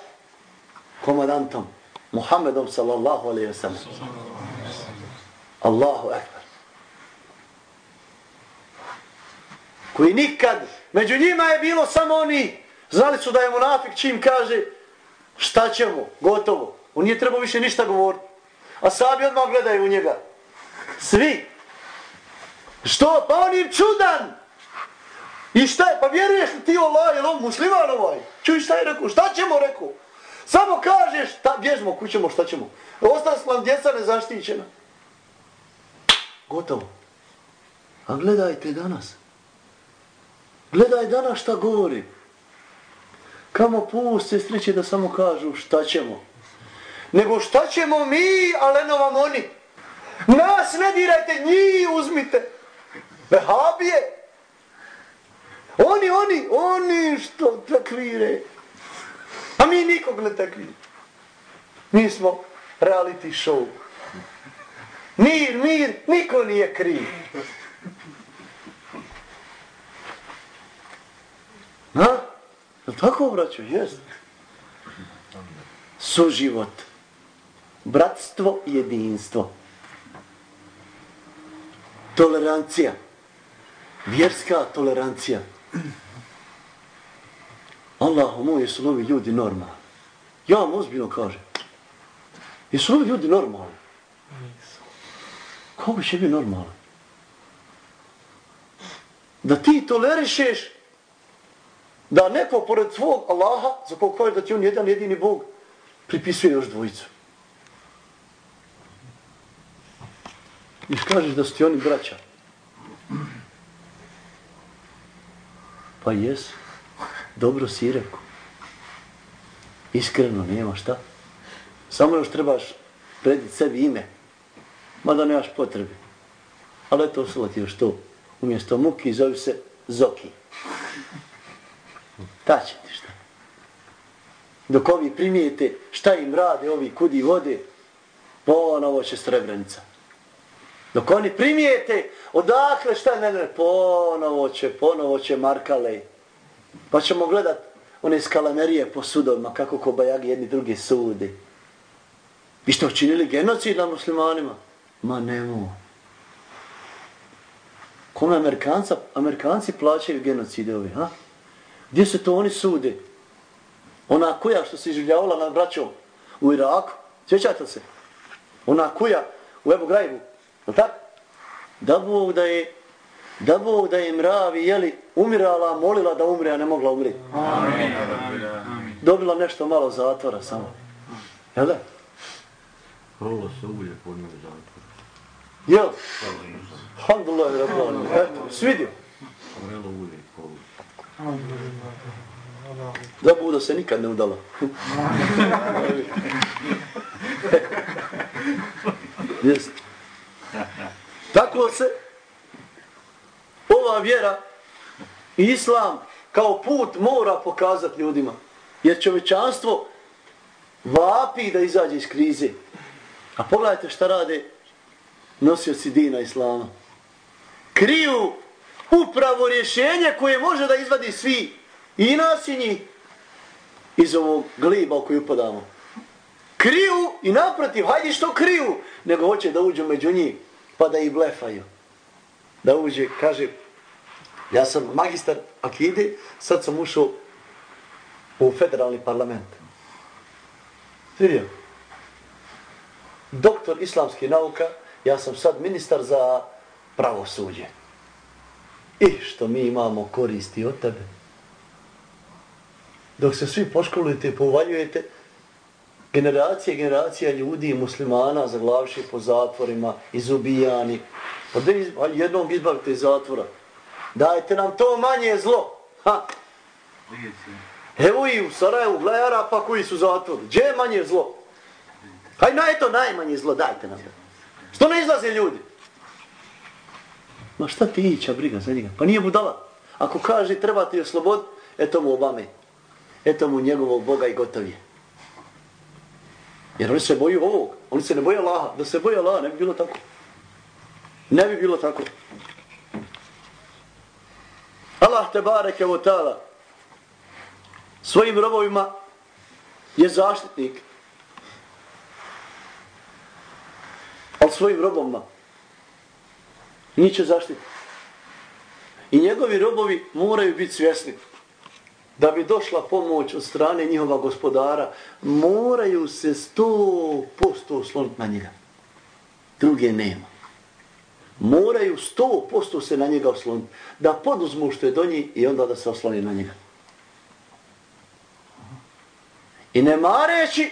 komadantom Muhammedom sallallahu alaihi wa sallam. Allahu akbar. Koji nikad Među njima je bilo samo oni. Znali su da je munafik čim kaže šta ćemo, gotovo. On nije trebao više ništa govoriti. A sabi odmah gledaju u njega. Svi. Što? Pa on je čudan. I šta je? Pa vjeruješ li ti Allah, je on musliman ovaj? Čuj šta je rekao? Šta ćemo rekao? Samo kažeš, ta, bježmo, kućemo, šta ćemo? Ostali su nam djeca nezaštićena. Gotovo. A gledajte danas. Gledaj danas šta govori. Kamo pust sreće da samo kažu šta ćemo. Nego šta ćemo mi, a leno vam oni. Nas ne dirajte, njih uzmite. Behabije. Oni, oni, oni što takvire. A mi nikog ne takvire. Mi smo reality show. Mir, mir, niko nije kriv. Ha? Je tako braćo? Jest. Suživot. Bratstvo i jedinstvo. Tolerancija. Vjerska tolerancija. Allahu moj, jesu novi ljudi normalni? Ja vam ozbiljno kažem. Jesu ovi ljudi normalni? Kako će biti normalni? Da ti tolerišeš da neko pored svog Allaha, za kog kaže da ti on jedan jedini Bog, pripisuje još dvojicu. I kažeš da su ti oni braća. Pa jes, dobro si rekao. Iskreno, nema šta. Samo još trebaš prediti sebi ime. Mada nemaš potrebe. Ali eto, oslo ti još to. Umjesto muki zove se Zoki. Ta će ti šta. Dok ovi primijete šta im rade ovi kudi vode, pa ponovo će srebrenica. Dok oni primijete odakle šta ne ne, ponovo će, ponovo će markale. Pa ćemo gledat one skalamerije po sudovima, kako kobajagi jedni drugi sude. Vi ste učinili genocid na muslimanima? Ma nemo. Kome Amerikanca, Amerikanci plaćaju genocide ovi, ha? Gdje se to oni sude? Ona kuja što se izživljavala nad braćom u Iraku, sjećate se? Ona kuja u Ebu Grajbu, je tako? Da Bog da je da Bog da je mravi, jeli, umirala, molila da umre, a ne mogla umriti. Amin. Dobila nešto malo zatvora samo. Jel da? Prolo se ulje po njoj zatvora. Jel? Alhamdulillah, rabbi. Eto, svidio. Prelo ulje po Da Buda se nikad ne udala. Jest. Tako se ova vjera i islam kao put mora pokazati ljudima. Jer čovečanstvo vapi da izađe iz krize. A pogledajte šta rade nosioci dina islama. Kriju upravo rješenje koje može da izvadi svi i nas i njih iz ovog gliba u koji upadamo. Kriju i naprotiv, hajde što kriju, nego hoće da uđu među njih pa da ih blefaju. Da uđe, kaže, ja sam magistar akide, sad sam ušao u federalni parlament. Vidio? Doktor islamske nauka, ja sam sad ministar za pravosuđe. I što mi imamo koristi od tebe? Dok se svi poškolujete i povaljujete, generacije generacija ljudi muslimana zaglavši po zatvorima, izubijani. Pa da iz, jednom izbavite iz zatvora. Dajte nam to manje zlo. Ha. Evo i u Sarajevu, gledaj Arapa koji su zatvori. Gdje je manje zlo? Haj na eto najmanje zlo, dajte nam. Što ne izlaze ljudi? Ma šta ti ića briga za njega? Pa nije budala. Ako kaže treba ti oslobod, eto mu obame. Eto mu njegovog Boga i gotovi Jer oni se boju ovog. Oni se ne boje Allaha. Da se boje Allaha, ne bi bilo tako. Ne bi bilo tako. Allah te bareke o ta'ala svojim robovima je zaštitnik. Ali svojim robovima njih će zaštititi. I njegovi robovi moraju biti svjesni da bi došla pomoć od strane njihova gospodara, moraju se sto posto osloniti na njega. Druge nema. Moraju sto posto se na njega osloniti. Da poduzmu što je do njih i onda da se osloni na njega. I ne mareći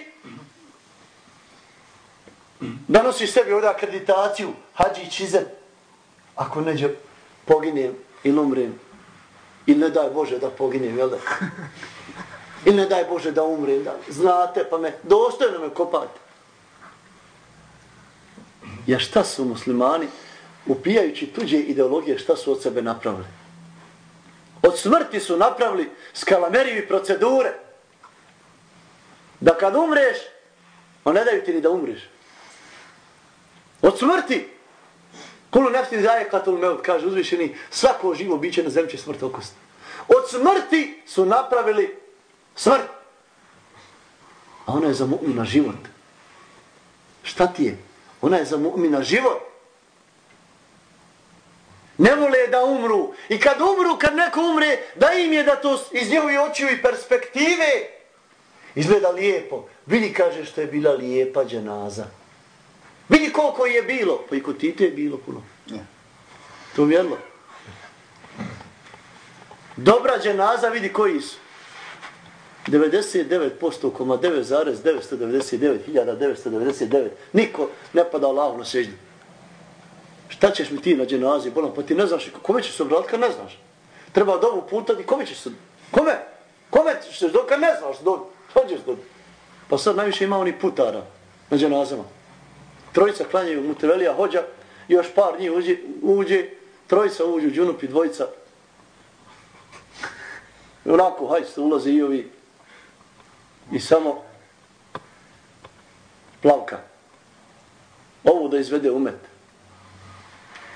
da nosi sebi ovdje akreditaciju, hađi čizem, ako neđe poginem ili umrem, ili ne daj Bože da poginem, jel da? Ili ne daj Bože da umrem, da znate, pa me, dostojno me kopate. Ja šta su muslimani, upijajući tuđe ideologije, šta su od sebe napravili? Od smrti su napravili skalamerivi procedure. Da kad umreš, on ne daju ti ni da umreš. Od smrti. Kulu nefti zaje katul meut, kaže uzvišeni, svako živo biće na zemlji će smrt okost. Od smrti su napravili smrt. A ona je za mu'mina život. Šta ti je? Ona je za mu'mina život. Ne vole da umru. I kad umru, kad neko umre, da im je da to iz njehovi očiju i perspektive izgleda lijepo. Vidi, kaže, što je bila lijepa dženaza. Vidi koliko je bilo. Pa i kod Tite je bilo puno. Ja. To mjerlo. Dobra dženaza vidi koji su. 99% koma 9,999.999. Niko ne pada Allah na sežnju. Šta ćeš mi ti na dženazi? Bolam, pa ti ne znaš kome ćeš se obratiti kad ne znaš. Treba dovu putati, kome ćeš se... Kome? Kome ćeš se dok ne znaš? Do, dođeš do... Pa sad najviše ima oni putara na dženazama. Trojica klanjaju mutevelija hođa, još par njih uđe, uđe trojica uđu, džunupi, dvojica. I onako, hajste, ulaze i ovi. I samo plavka. Ovo da izvede umet.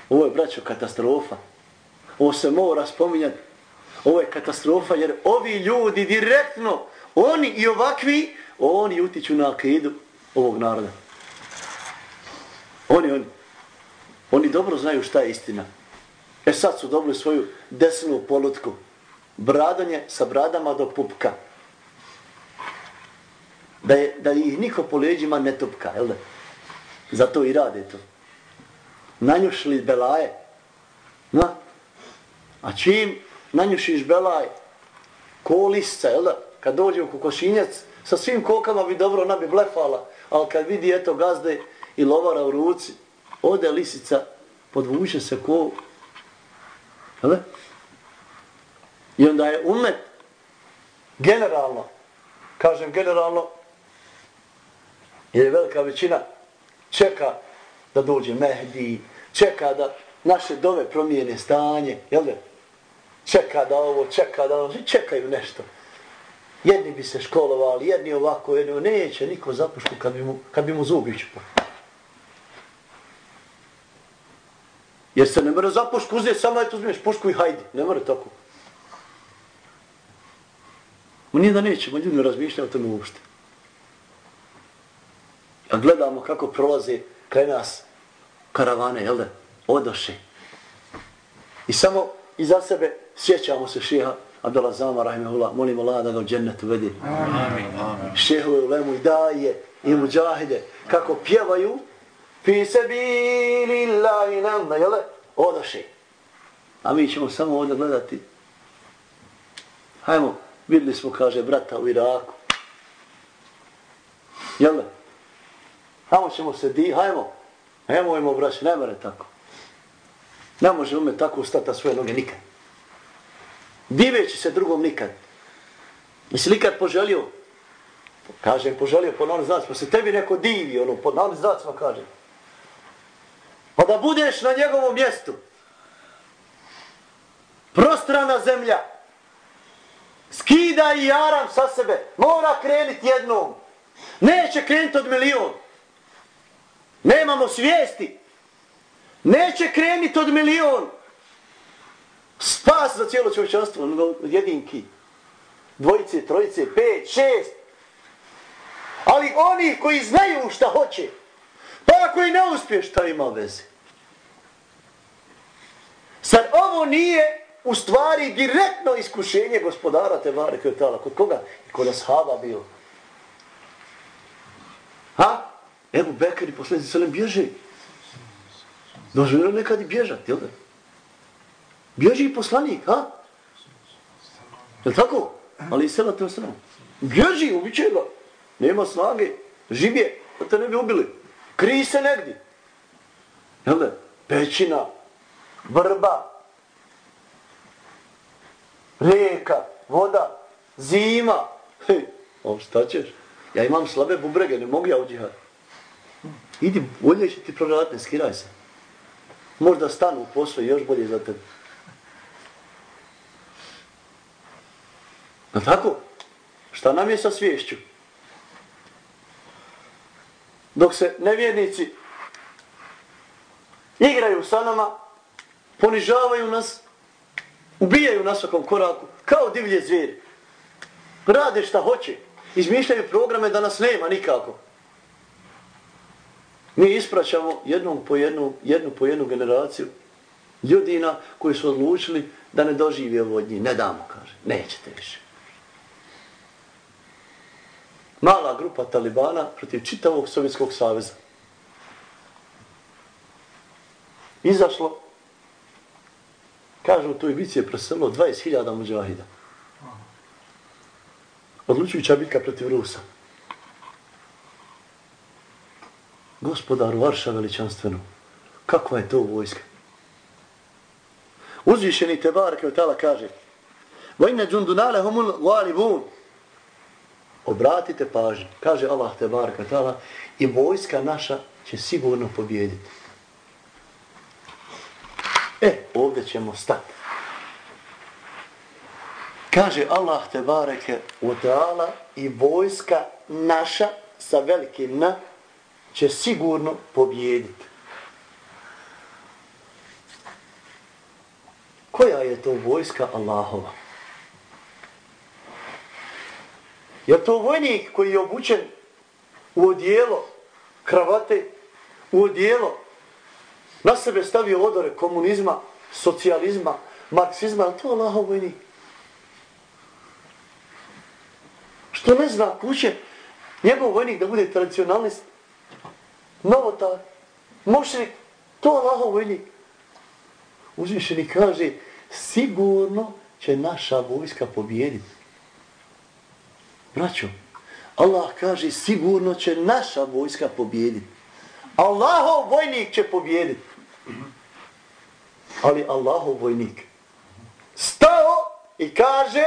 Ovo je, braćo, katastrofa. Ovo se mora spominjati. Ovo je katastrofa jer ovi ljudi direktno, oni i ovakvi, oni utiču na akidu ovog naroda. Oni, oni. Oni dobro znaju šta je istina. E sad su dobili svoju desnu polutku. Bradanje sa bradama do pupka. Da, je, da ih niko po leđima ne tupka, jel da? Zato i rade to. Nanjušili belaje. Na? A čim nanjušiš belaj, ko lisca, jel da? Kad dođe u kokošinjac, sa svim kokama bi dobro ona bi blefala, ali kad vidi eto gazde i lovara u ruci, ode lisica, podvuče se ko... Jel? I onda je umet generalno, kažem generalno, jer je velika većina čeka da dođe Mehdi, čeka da naše dove promijene stanje, jel da? Čeka da ovo, čeka da ovo, čekaju nešto. Jedni bi se školovali, jedni ovako, jedni neće niko zapušku kad bi mu, kad bi mu zubi čupo. Jer se ne mora za pušku uzeti, samo eto uzmeš pušku i hajdi. Ne mora tako. Ma nije da nećemo, ljudi ne razmišljaju o tome uopšte. A gledamo kako prolaze kraj nas karavane, jel da? Odoše. I samo iza sebe sjećamo se šeha Abdala Zama, rahimahullah, molim Allah da ga u džennetu vedi. Amin. Šehove u lemu i daje i muđahide, kako pjevaju, fi sebi lillahi namna, jel? Odoše. A mi ćemo samo ovdje gledati. Hajmo, videli smo, kaže, brata u Iraku. Jel? Hajmo ćemo se di, hajmo. Hajmo im ne mere tako. Ne može ume tako ustati na svoje noge nikad. Diveći se drugom nikad. Jesi li kad poželio? Kažem, poželio po novim znacima. Pa se tebi neko divi, ono, po novim znacima kažem. Pa da budeš na njegovom mjestu. Prostrana zemlja. Skida i jaram sa sebe. Mora kreniti jednom. Neće krenuti od milion. Nemamo svijesti. Neće krenuti od milion. Spas za cijelo čovječanstvo. Ono jedinki. Dvojice, trojice, pet, šest. Ali oni koji znaju šta hoće. Pa ako i ne uspiješ, šta ima veze? Sad ovo nije u stvari direktno iskušenje gospodara te Kvetala. tala. Kod koga? Kod ashaba bio. Ha? Evo Bekir i poslanici Selem bježe. Doživio nekad i bježati, jel da? Bježi i poslanik, ha? Je tako? Ali i sela te ostrano. Bježi, ubiće ga. Nema snage. Živje, da te ne bi ubili. Kriji se negdje. Jel da? Pećina, vrba, rijeka, voda, zima. Hej, o, šta ćeš? Ja imam slabe bubrege, ne mogu ja u džihad. Idi, bolje će ti proraditi, skiraj se. Možda stanu u poslu još bolje za tebe. Na tako? Šta nam je sa sviješću? Dok se nevjernici igraju sa nama, ponižavaju nas, ubijaju na svakom koraku, kao divlje zvijeri. Rade šta hoće, izmišljaju programe da nas nema nikako. Mi ispraćamo jednom po jednu, jednu po jednu generaciju ljudina koji su odlučili da ne dožive od njih. Ne damo, kaže. Nećete više. Mala grupa talibana protiv čitavog Sovjetskog saveza. Izašlo, kažu, u toj bici je preselilo 20.000 muđahida. Odlučujuća bitka protiv Rusa. Gospodaru Varša veličanstveno, kakva je to vojska? Uzvišeni Tebarke kao tala kaže Vojne džundunale humul valibun Obratite pažnju, kaže Allah Tebar barka tala i vojska naša će sigurno pobijediti. E, ovdje ćemo stati. Kaže Allah te bareke u teala i vojska naša sa velikim na će sigurno pobjediti. Koja je to vojska Allahova? Je to vojnik koji je obučen u odijelo kravate, u odijelo na sebe stavio odore komunizma, socijalizma, marksizma, to je Allahov vojnik. Što ne zna kuće, njegov vojnik da bude tradicionalist, novotar, mošnik, to je Allahov vojnik. Uzvišeni kaže, sigurno će naša vojska pobijediti. Braćo, Allah kaže, sigurno će naša vojska pobijediti. Allahov vojnik će pobijediti. Ali Allahov vojnik stao i kaže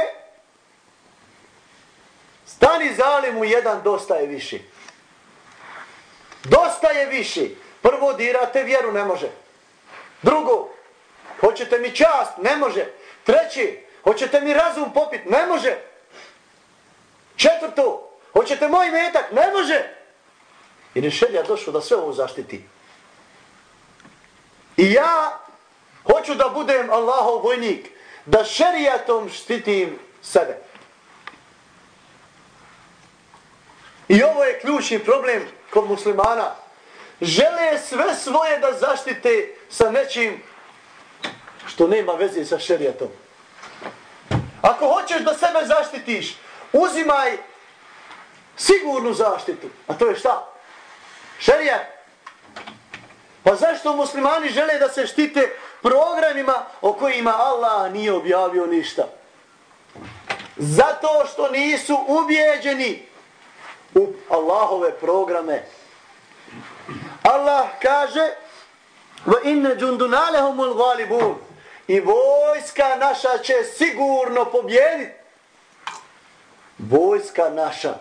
stani zalimu jedan dosta je više. Dosta je više. Prvo dirate vjeru, ne može. Drugo, hoćete mi čast, ne može. Treći, hoćete mi razum popit, ne može. Četvrto, hoćete moj metak, ne može. I rešelja došao da sve ovo zaštiti. I ja hoću da budem Allahov vojnik, da šerijatom štitim sebe. I ovo je ključni problem kod muslimana. Žele sve svoje da zaštite sa nečim što nema veze sa šerijatom. Ako hoćeš da sebe zaštitiš, uzimaj sigurnu zaštitu. A to je šta? Šerija. Pa zašto muslimani žele da se štite programima o kojima Allah nije objavio ništa? Zato što nisu ubijeđeni u Allahove programe. Allah kaže wa inna jundunalahumul ghalibun i vojska naša će sigurno pobjediti. Vojska naša.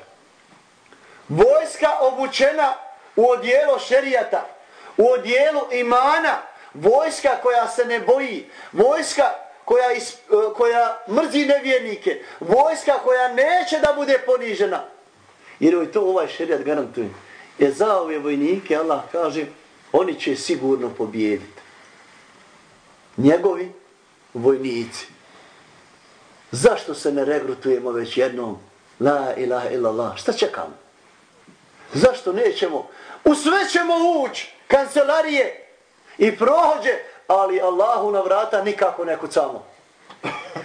Vojska obučena u odijelo šerijata, u odijelu imana, vojska koja se ne boji, vojska koja, is, e, koja mrzi nevjernike, vojska koja neće da bude ponižena. Jer je to ovaj šerijat garantuje. Jer za ove vojnike Allah kaže, oni će sigurno pobijediti. Njegovi vojnici. Zašto se ne regrutujemo već jednom? La ilaha illallah. Šta čekamo? Zašto nećemo? U sve ćemo ući, kancelarije i prohođe, ali Allahu na vrata nikako ne kucamo.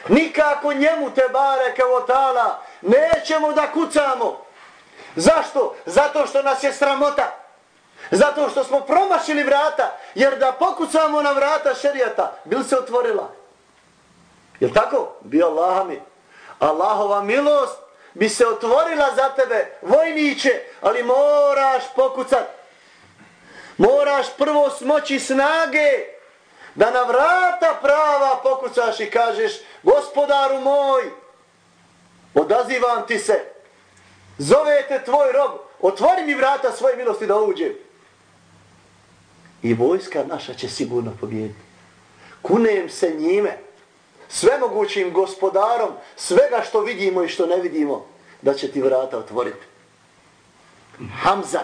Nikako njemu te bareke tala. nećemo da kucamo. Zašto? Zato što nas je sramota. Zato što smo promašili vrata. Jer da pokucamo na vrata šerijata, bil se otvorila. Je tako? Bio Allah mi. Allahova milost bi se otvorila za tebe, vojniće, ali moraš pokucat. Moraš prvo smoći snage da na vrata prava pokucaš i kažeš gospodaru moj, odazivam ti se, zovete tvoj rob, otvori mi vrata svoje milosti da uđem. I vojska naša će sigurno pobijediti. Kunem se njime, svemogućim gospodarom, svega što vidimo i što ne vidimo, da će ti vrata otvoriti. Hamza,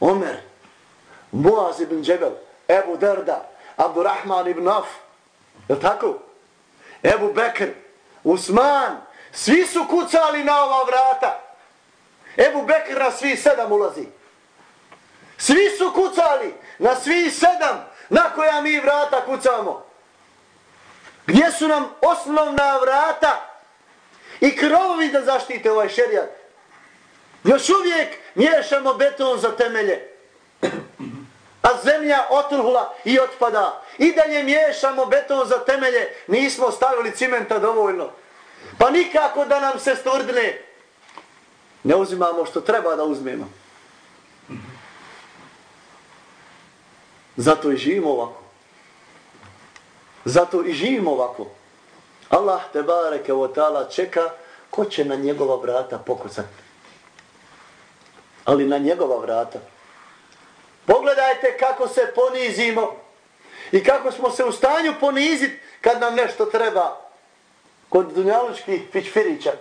Omer, Muaz ibn Džebel, Ebu Derda, Abdurrahman ibn Af, je tako? Ebu Bekr, Usman, svi su kucali na ova vrata. Ebu Bekr na svi sedam ulazi. Svi su kucali na svi sedam na koja mi vrata kucamo. Gdje su nam osnovna vrata i krovovi da zaštite ovaj šerijat? Još uvijek miješamo beton za temelje. A zemlja otruhla i otpada. I dalje miješamo beton za temelje. Nismo stavili cimenta dovoljno. Pa nikako da nam se stvrdne. Ne uzimamo što treba da uzmemo. Zato i živimo ovako. Zato i živimo ovako. Allah te bareke o ta'ala čeka ko će na njegova vrata pokucati. Ali na njegova vrata. Pogledajte kako se ponizimo i kako smo se u stanju poniziti kad nam nešto treba kod dunjalučkih fičfirića.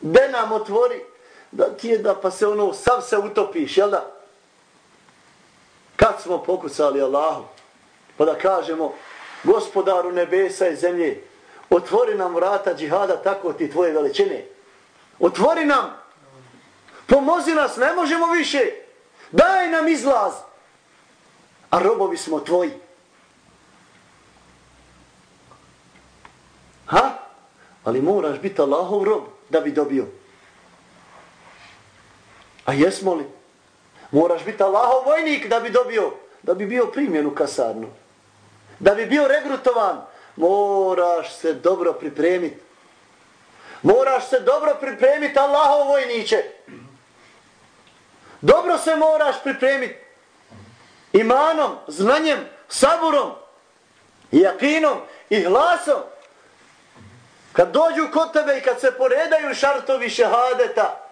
De nam otvori da ti je da pa se ono sav se utopiš, jel da? Kad smo pokucali Allahu, pa da kažemo gospodaru nebesa i zemlje, otvori nam vrata džihada tako ti tvoje veličine. Otvori nam, pomozi nas, ne možemo više, daj nam izlaz, a robovi smo tvoji. Ha? Ali moraš biti Allahov rob da bi dobio. A jesmo li? Moraš biti Allahov vojnik da bi dobio, da bi bio primjen u kasarnu. Da bi bio regrutovan, moraš se dobro pripremiti. Moraš se dobro pripremiti Allahov vojniće. Dobro se moraš pripremiti. Imanom, znanjem, saburom, jakinom i glasom. Kad dođu kod tebe i kad se poredaju šartovi šehadeta,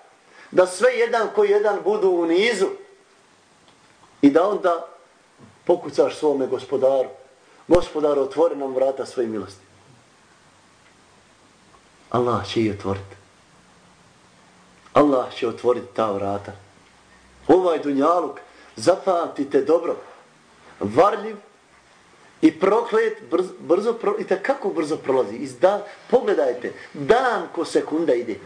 da sve jedan ko jedan budu u nizu i da onda pokucaš svome gospodaru. Gospodar, otvori nam vrata svoje milosti. Allah će ih otvoriti. Allah će otvoriti ta vrata. Ovaj dunjaluk, zapamtite dobro, varljiv i proklet, brzo, brzo pro, i kako brzo prolazi. Izda, pogledajte, dan ko sekunda ide.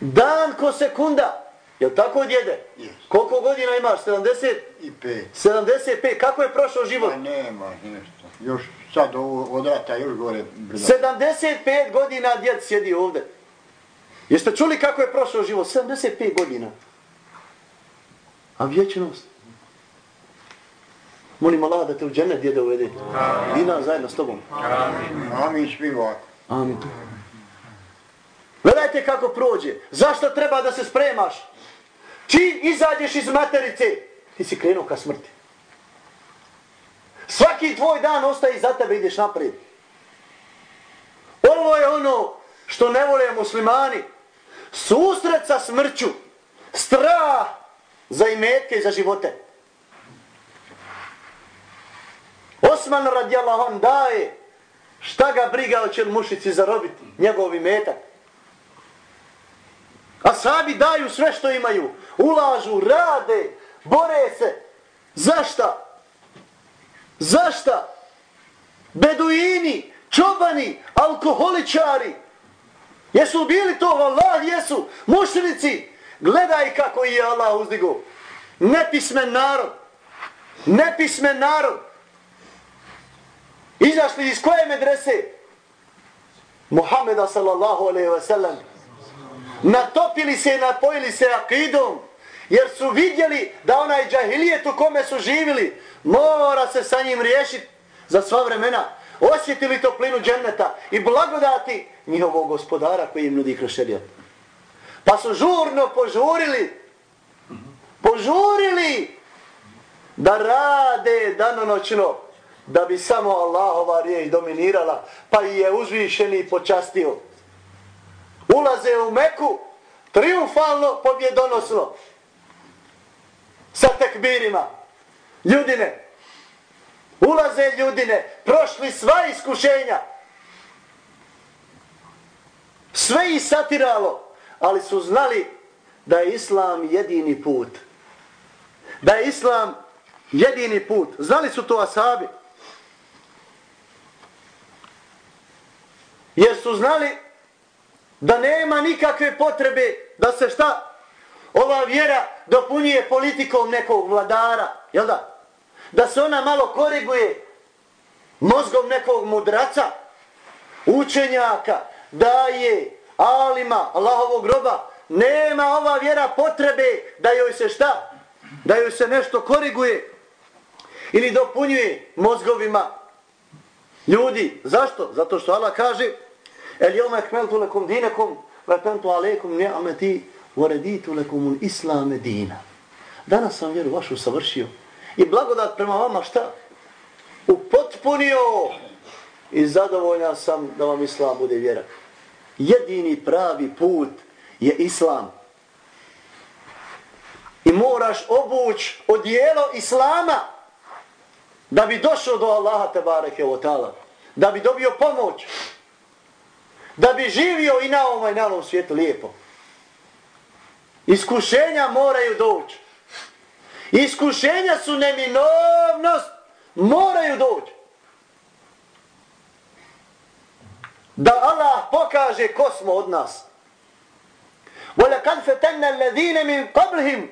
Dan ko sekunda. Je tako djede? Yes. Koliko godina imaš? 70? I pet. 75. Kako je prošao život? Pa nema nešto. Još sad ovo od rata još gore brzo. 75 godina djed sjedi ovde. Jeste čuli kako je prošao život? 75 godina. A vječnost? Molim Allah da te u džene djede uvede. I nas zajedno s tobom. Amin svi ovako. Amin. Gledajte kako prođe. Zašto treba da se spremaš? Ti izađeš iz materice, ti si krenuo ka smrti. Svaki tvoj dan ostaje iza tebe, ideš naprijed. Ovo je ono što ne vole muslimani. Susret sa smrću. Strah za imetke i za živote. Osman radijallahu an daje šta ga briga će mušici zarobiti njegov imetak. A daju sve što imaju. Ulažu, rade, bore se. Zašta? Zašta? Beduini, čobani, alkoholičari. Jesu bili to? Allah jesu. Mušnici. Gledaj kako je Allah uzdigo. Nepismen narod. Nepismen narod. Izašli iz koje medrese? Muhammeda sallallahu alaihi wa sallam. Natopili se i napojili se akidom. Jer su vidjeli da onaj džahilijet u kome su živili mora se sa njim riješiti za sva vremena. Osjetili toplinu dženneta i blagodati njihovog gospodara koji im nudi kroz šerijat. Pa su žurno požurili, požurili da rade danonoćno da bi samo Allahova riječ dominirala, pa i je uzvišeni i počastio. Ulaze u Meku, triumfalno, pobjedonosno, sa tekbirima. Ljudine, ulaze ljudine, prošli sva iskušenja, sve ih satiralo, ali su znali da je Islam jedini put. Da je Islam jedini put. Znali su to asabi. Jer su znali da nema nikakve potrebe da se šta? Ova vjera dopunjuje politikom nekog vladara. Jel da? Da se ona malo koriguje mozgom nekog mudraca, učenjaka, daje, alima, Allahovog groba. Nema ova vjera potrebe da joj se šta? Da joj se nešto koriguje ili dopunjuje mozgovima ljudi. Zašto? Zato što Allah kaže El jome ekmeltu lekum dinekum lepentu alejkum ni'ameti voreditu lekum islame dina. Danas sam vjeru vašu savršio i blagodat prema vama šta? Upotpunio i zadovoljan sam da vam islam bude vjera. Jedini pravi put je islam. I moraš obuć odijelo islama da bi došao do Allaha te bareke o ta'ala. Da bi dobio pomoć da bi živio i na ovom i na ovom svijetu lijepo. Iskušenja moraju doći. Iskušenja su neminovnost. Moraju doći. Da Allah pokaže ko smo od nas. وَلَكَدْ فَتَنَّ الَّذِينَ مِنْ قَبْلِهِمْ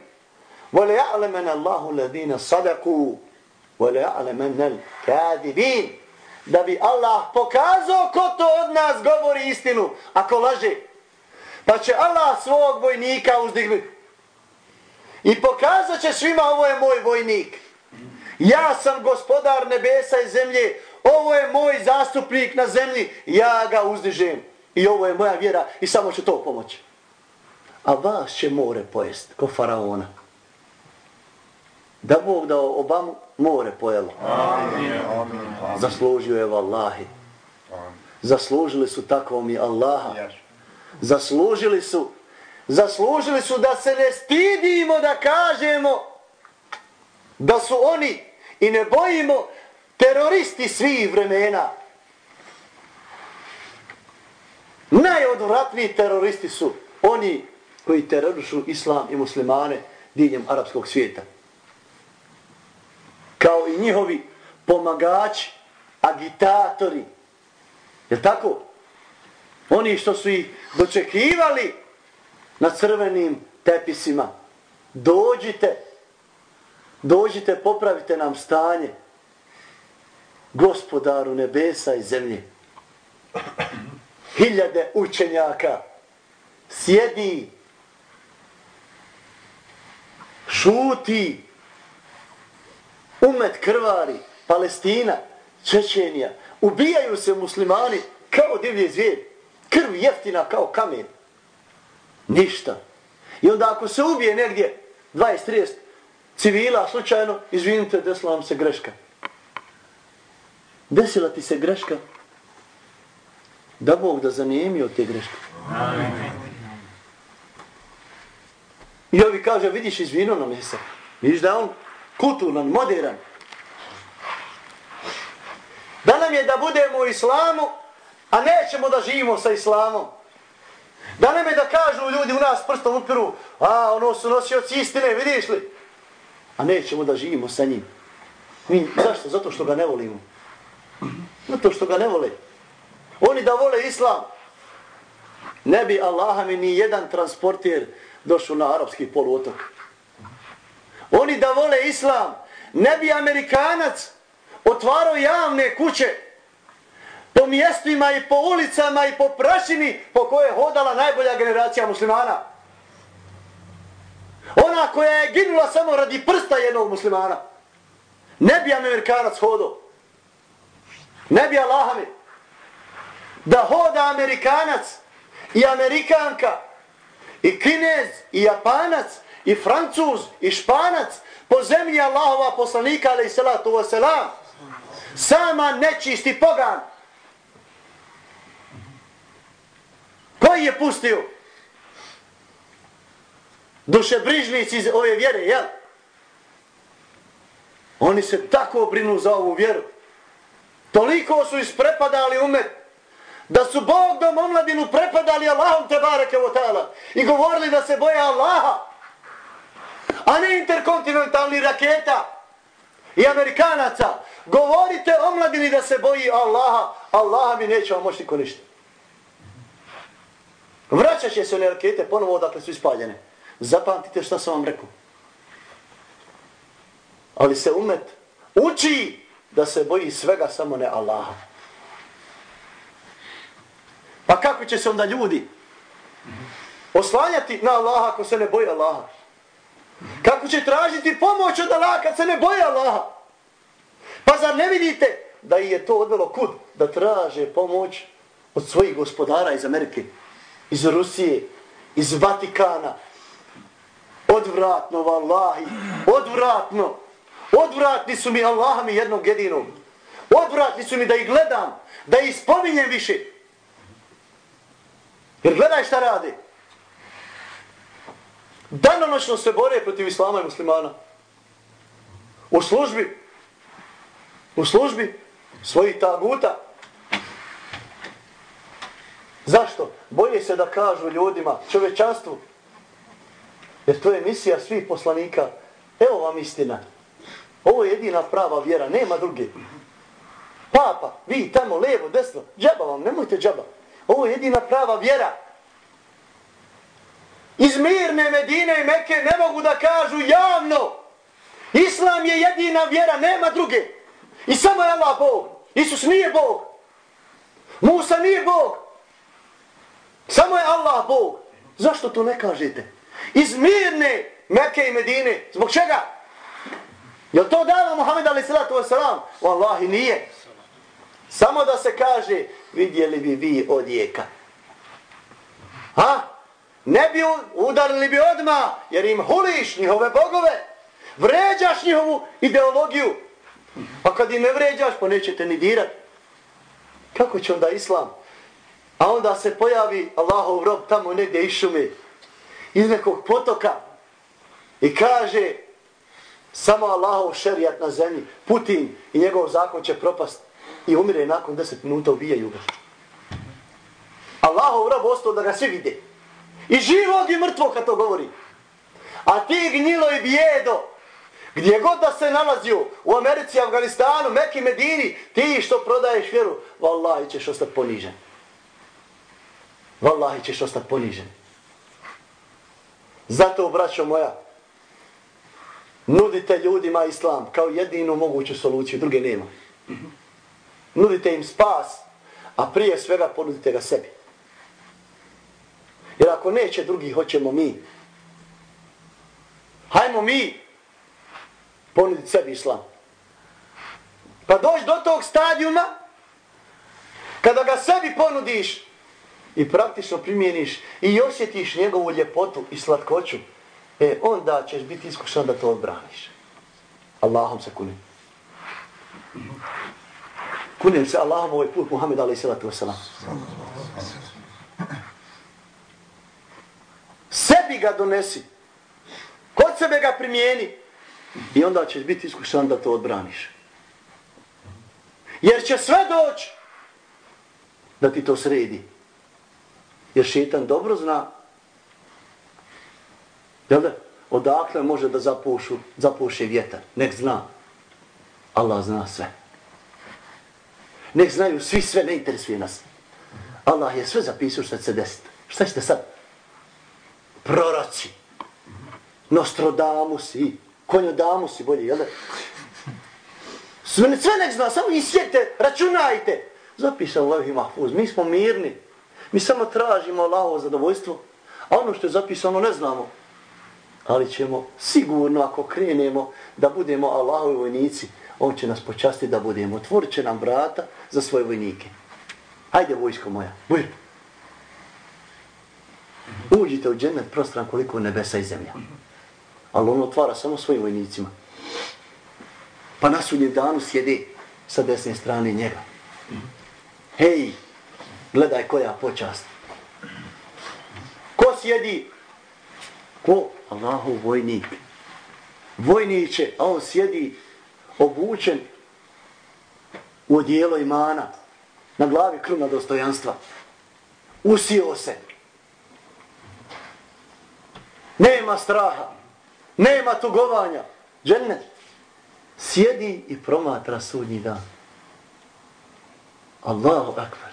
وَلَيَعْلَمَنَ اللَّهُ الَّذِينَ صَدَقُوا وَلَيَعْلَمَنَ الْكَاذِبِينَ da bi Allah pokazao ko to od nas govori istinu, ako laže. Pa će Allah svog vojnika uzdignuti. I pokazat će svima ovo je moj vojnik. Ja sam gospodar nebesa i zemlje. Ovo je moj zastupnik na zemlji. Ja ga uzdižem. I ovo je moja vjera i samo će to pomoći. A vas će more pojest, ko faraona. Da Bog da Obamu more pojelo. Amin. Zaslužio je vallahi. Zaslužili su tako mi Allaha. Zaslužili su zaslužili su da se ne stidimo da kažemo da su oni i ne bojimo teroristi svih vremena. Najodvratniji teroristi su oni koji terorišu islam i muslimane diljem arapskog svijeta kao i njihovi pomagači, agitatori. Je tako? Oni što su ih dočekivali na crvenim tepisima. Dođite, dođite, popravite nam stanje. Gospodaru nebesa i zemlje. Hiljade učenjaka sjedi, šuti, umet krvari, Palestina, Čečenija, ubijaju se muslimani kao divlje zvijeri. krv jeftina kao kamen. Ništa. I onda ako se ubije negdje 20-30 civila slučajno, izvinite, desila vam se greška. Desila ti se greška, da Bog da zanijemi od te greške. I ovi kaže, vidiš, izvino nam je se. Vidiš da on kulturan, modern. Da nam je da budemo u islamu, a nećemo da živimo sa islamom. Da nam je da kažu ljudi u nas prstom upiru, a ono su nosioci istine, vidiš li? A nećemo da živimo sa njim. Mi, zašto? Zato što ga ne volimo. Zato što ga ne vole. Oni da vole islam, ne bi Allaha mi ni jedan transportir došao na arapski poluotok. Oni da vole islam, ne bi Amerikanac otvarao javne kuće po mjestima i po ulicama i po prašini po kojoj je hodala najbolja generacija muslimana. Ona koja je ginula samo radi prsta jednog muslimana. Ne bi Amerikanac hodao. Ne bi Allahami. Da hoda Amerikanac i Amerikanka i Kinez i Japanac i Francuz i Španac po zemlji Allahova poslanika ali i salatu wasalam. Sama nečisti pogan. Koji je pustio? Dušebrižnici iz ove vjere, jel? Oni se tako brinu za ovu vjeru. Toliko su isprepadali umet da su Bog dom omladinu prepadali Allahom te bareke o ta'ala i govorili da se boje Allaha a ne interkontinentalni raketa i Amerikanaca. Govorite omladini da se boji Allaha Allaha mi neće vam moći niko ništa. Vraćat će se one rakete ponovo odakle su ispaljene. Zapamtite šta sam vam rekao. Ali se umet uči da se boji svega samo ne Allaha. Pa kako će se onda ljudi oslanjati na Allaha ako se ne boji Allaha? Kako će tražiti pomoć od Allaha kad se ne boje Allaha? Pa zar ne vidite da je to odvelo kud? Da traže pomoć od svojih gospodara iz Amerike, iz Rusije, iz Vatikana. Odvratno, vallahi, odvratno. Odvratni su mi Allah mi jednog jedinog. Odvratni su mi da ih gledam, da ih spominjem više. Jer gledaj šta radi. Danonočno se bore protiv islama i muslimana. U službi, u službi svojih taguta. Zašto? Boje se da kažu ljudima, čovečanstvu. Jer to je misija svih poslanika. Evo vam istina. Ovo je jedina prava vjera, nema druge. Papa, vi tamo, levo, desno, džaba vam, nemojte džaba. Ovo je jedina prava vjera. Iz mirne Medine i Mekke ne mogu da kažu javno. Islam je jedina vjera, nema druge. I samo je Allah Bog. Isus nije Bog. Musa nije Bog. Samo je Allah Bog. Zašto to ne kažete? Iz mirne Mekke i Medine. Zbog čega? Je to dava Muhammed alaih salatu wasalam? Wallahi nije. Samo da se kaže, vidjeli bi vi odjeka. Ha? Ne bi udarili bi odma, jer im huliš njihove bogove. Vređaš njihovu ideologiju. A kad im ne vređaš, pa nećete ni dirat. Kako će onda islam? A onda se pojavi Allahov rob tamo negdje iz šume. Iz nekog potoka. I kaže, samo Allahov šerijat na zemlji, Putin i njegov zakon će propast i umire nakon 10 minuta, ubijaju ga. Allahov rob ostao da ga svi vide. I živog i mrtvog kad to govori. A ti gnilo i bijedo, gdje god da se nalazio, u Americi, Afganistanu, Meki, Medini, ti što prodaješ vjeru, vallahi ćeš ostati ponižen. Vallahi ćeš ostati ponižen. Zato, braćo moja, nudite ljudima islam kao jedinu moguću soluciju, druge nema. Nudite im spas, a prije svega ponudite ga sebi. Jer ako neće drugi, hoćemo mi. Hajmo mi ponuditi sebi islam. Pa dođi do tog stadijuma, kada ga sebi ponudiš i praktično primjeniš i osjetiš njegovu ljepotu i slatkoću, e, onda ćeš biti iskušan da to odbraniš. Allahom se kunim. Kunim se Allahom ovaj put, Muhammed a.s. Sebi ga donesi. Kod sebe ga primijeni. I onda ćeš biti iskušan da to odbraniš. Jer će sve doći da ti to sredi. Jer šetan dobro zna Jel da? Odakle može da zapušu, zapuše vjetar? Nek zna. Allah zna sve. Nek znaju svi sve, ne interesuje nas. Allah je sve zapisao što će se desiti. Šta ćete sad? Proroci. Nostradamusi. Konjodamusi bolje, jel da? Sve, sve nek zna, samo isjete, računajte. Zapisao u Levhi Mahfuz. Mi smo mirni. Mi samo tražimo Allahovo zadovoljstvo, a ono što je zapisano ne znamo. Ali ćemo sigurno, ako krenemo, da budemo Allahovi vojnici, on će nas počasti da budemo. Otvorit će nam vrata za svoje vojnike. Hajde, vojsko moja, bujr. Uđite u džennet prostran koliko nebesa i zemlja. Ali on otvara samo svojim vojnicima. Pa na sudnjem danu sjede sa desne strane njega. Hej, gledaj koja počast. Ko sjedi? Ko? Allahu vojnik. Vojniće, a on sjedi obučen u odijelo imana, na glavi kruna dostojanstva. Usio se. Nema straha. Nema tugovanja. Džennet. Sjedi i promatra sudnji dan. Allahu akbar.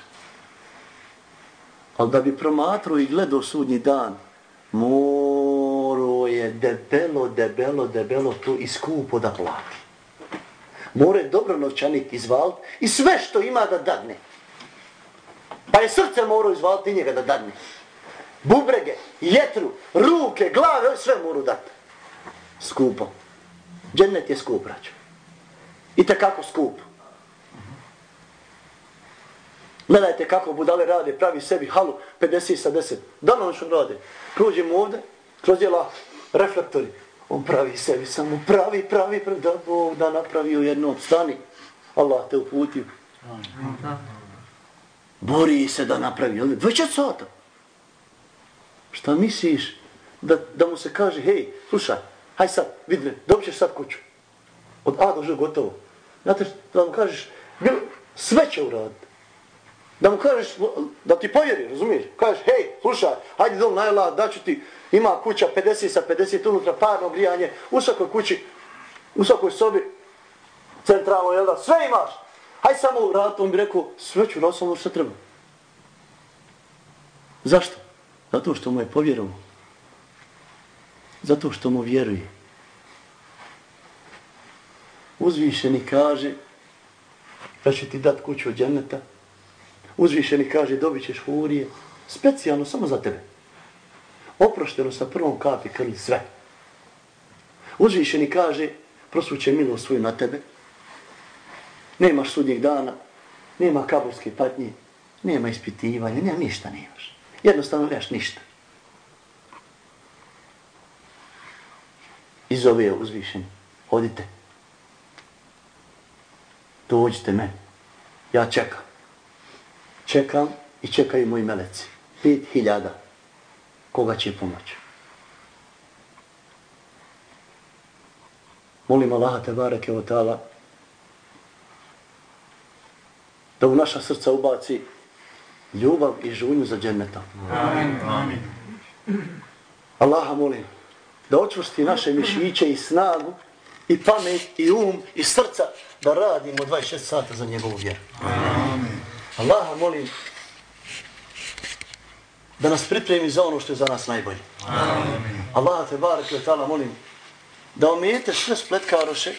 Ali da bi promatrao i gledao sudnji dan, moro je debelo, debelo, debelo to i skupo da plati. More dobro novčanik izvaliti i sve što ima da dadne. Pa je srce morao izvaliti njega da dadne. Bubrege, jetru, ruke, glave, sve morao dati. Skupo. Džennet je skup, rađu. I tekako skup. Gledajte kako budale rade, pravi sebi halu 50 sa 10. Da li on što rade? Prođemo ovde, kroz jela reflektori. On pravi sebi samo pravi, pravi, pravi, da Bog da napravi u jednom stani. Allah te uputio. Bori se da napravi. 24 sata. Šta misliš? Da, da mu se kaže, hej, slušaj, haj sad, vidne, dobit ćeš sad kuću. Od A do Ž gotovo. Znate, da mu kažeš, bilo, sve će uraditi. Da mu kažeš, da ti povjeri, razumiješ? Kažeš, hej, slušaj, hajde dom najla, daću ti, ima kuća 50 sa 50 unutra, parno grijanje, u svakoj kući, u svakoj sobi, centralno, jel da, sve imaš. Haj samo uraditi, on bi rekao, sve ću uraditi, samo što treba. Zašto? Zato što mu je povjerovo. Zato što mu vjeruje. Uzvišeni kaže da će ti dat kuću od dženeta. Uzvišeni kaže dobit ćeš hurije. Specijalno samo za tebe. Oprošteno sa prvom kapi krvi sve. Uzvišeni kaže prosuće milost svoju na tebe. Nemaš sudnjeg dana. Nema kaburske patnje. Nema ispitivanja. Nema ništa nemaš. Jednostavno nemaš ništa. I zove je uzvišen. Odite. dođite me. Ja čekam. Čekam i čekaju moji meleci. Pet hiljada. Koga će pomoći? Molim Allaha te bareke o tala da u naša srca ubaci ljubav i žunju za džennetom. Amin. Amin. Allaha molim da očvrsti naše mišiće i snagu i pamet i um i srca da radimo 26 sata za njegovu vjeru. Amin. Allaha molim da nas pripremi za ono što je za nas najbolje. Amin. Allaha te barak i ta'ala molim da omijete sve spletkaroše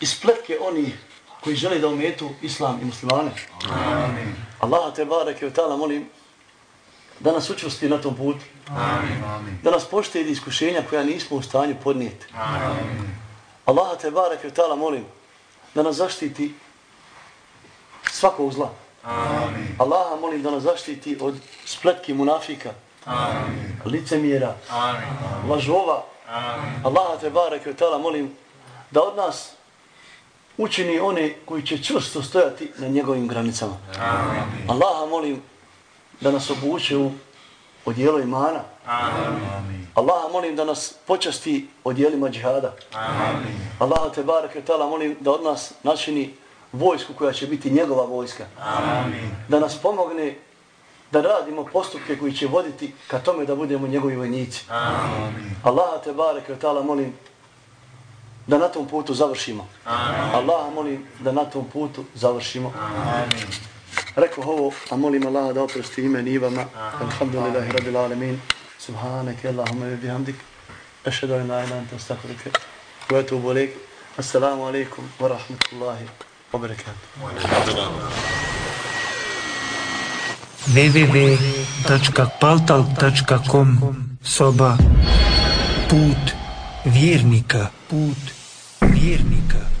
i spletke oni koji žele da omijetu islam i muslimane. Amin. Allaha te barak i ta'ala molim da nas učvrsti na tom putu. Amin. Da nas poštedi iskušenja koja nismo u stanju podnijeti. Amin. Allaha te barak i ta'ala molim da nas zaštiti svakog zla. Amin. Allaha molim da nas zaštiti od spletki munafika, Amin. licemjera, Amin. lažova. Amin. Allaha te barek i tala molim da od nas učini one koji će čvrsto stojati na njegovim granicama. Amin. Allaha molim da nas obuče u odijelo imana. Amin. Allaha molim da nas počasti odijelima džihada. Amin. Allaha te barake tala molim da od nas načini vojsku koja će biti njegova vojska. Amin. Da nas pomogne da radimo postupke koji će voditi ka tome da budemo njegovi vojnici. Amin. Allaha te barake tala molim da na tom putu završimo. Amin. Allah molim da na tom putu završimo. Amin. Rekao ovo, a molim Allah da oprosti ime nivama. Alhamdulillahi rabbil alemin. Subhanake Allahumma i bihamdik. Ešhedu in la ilaha illa anta astaghfiruka wa atubu ilaik. Assalamu alaykum wa rahmatullahi wa barakatuh. www.paltal.com soba put верника, путь верника.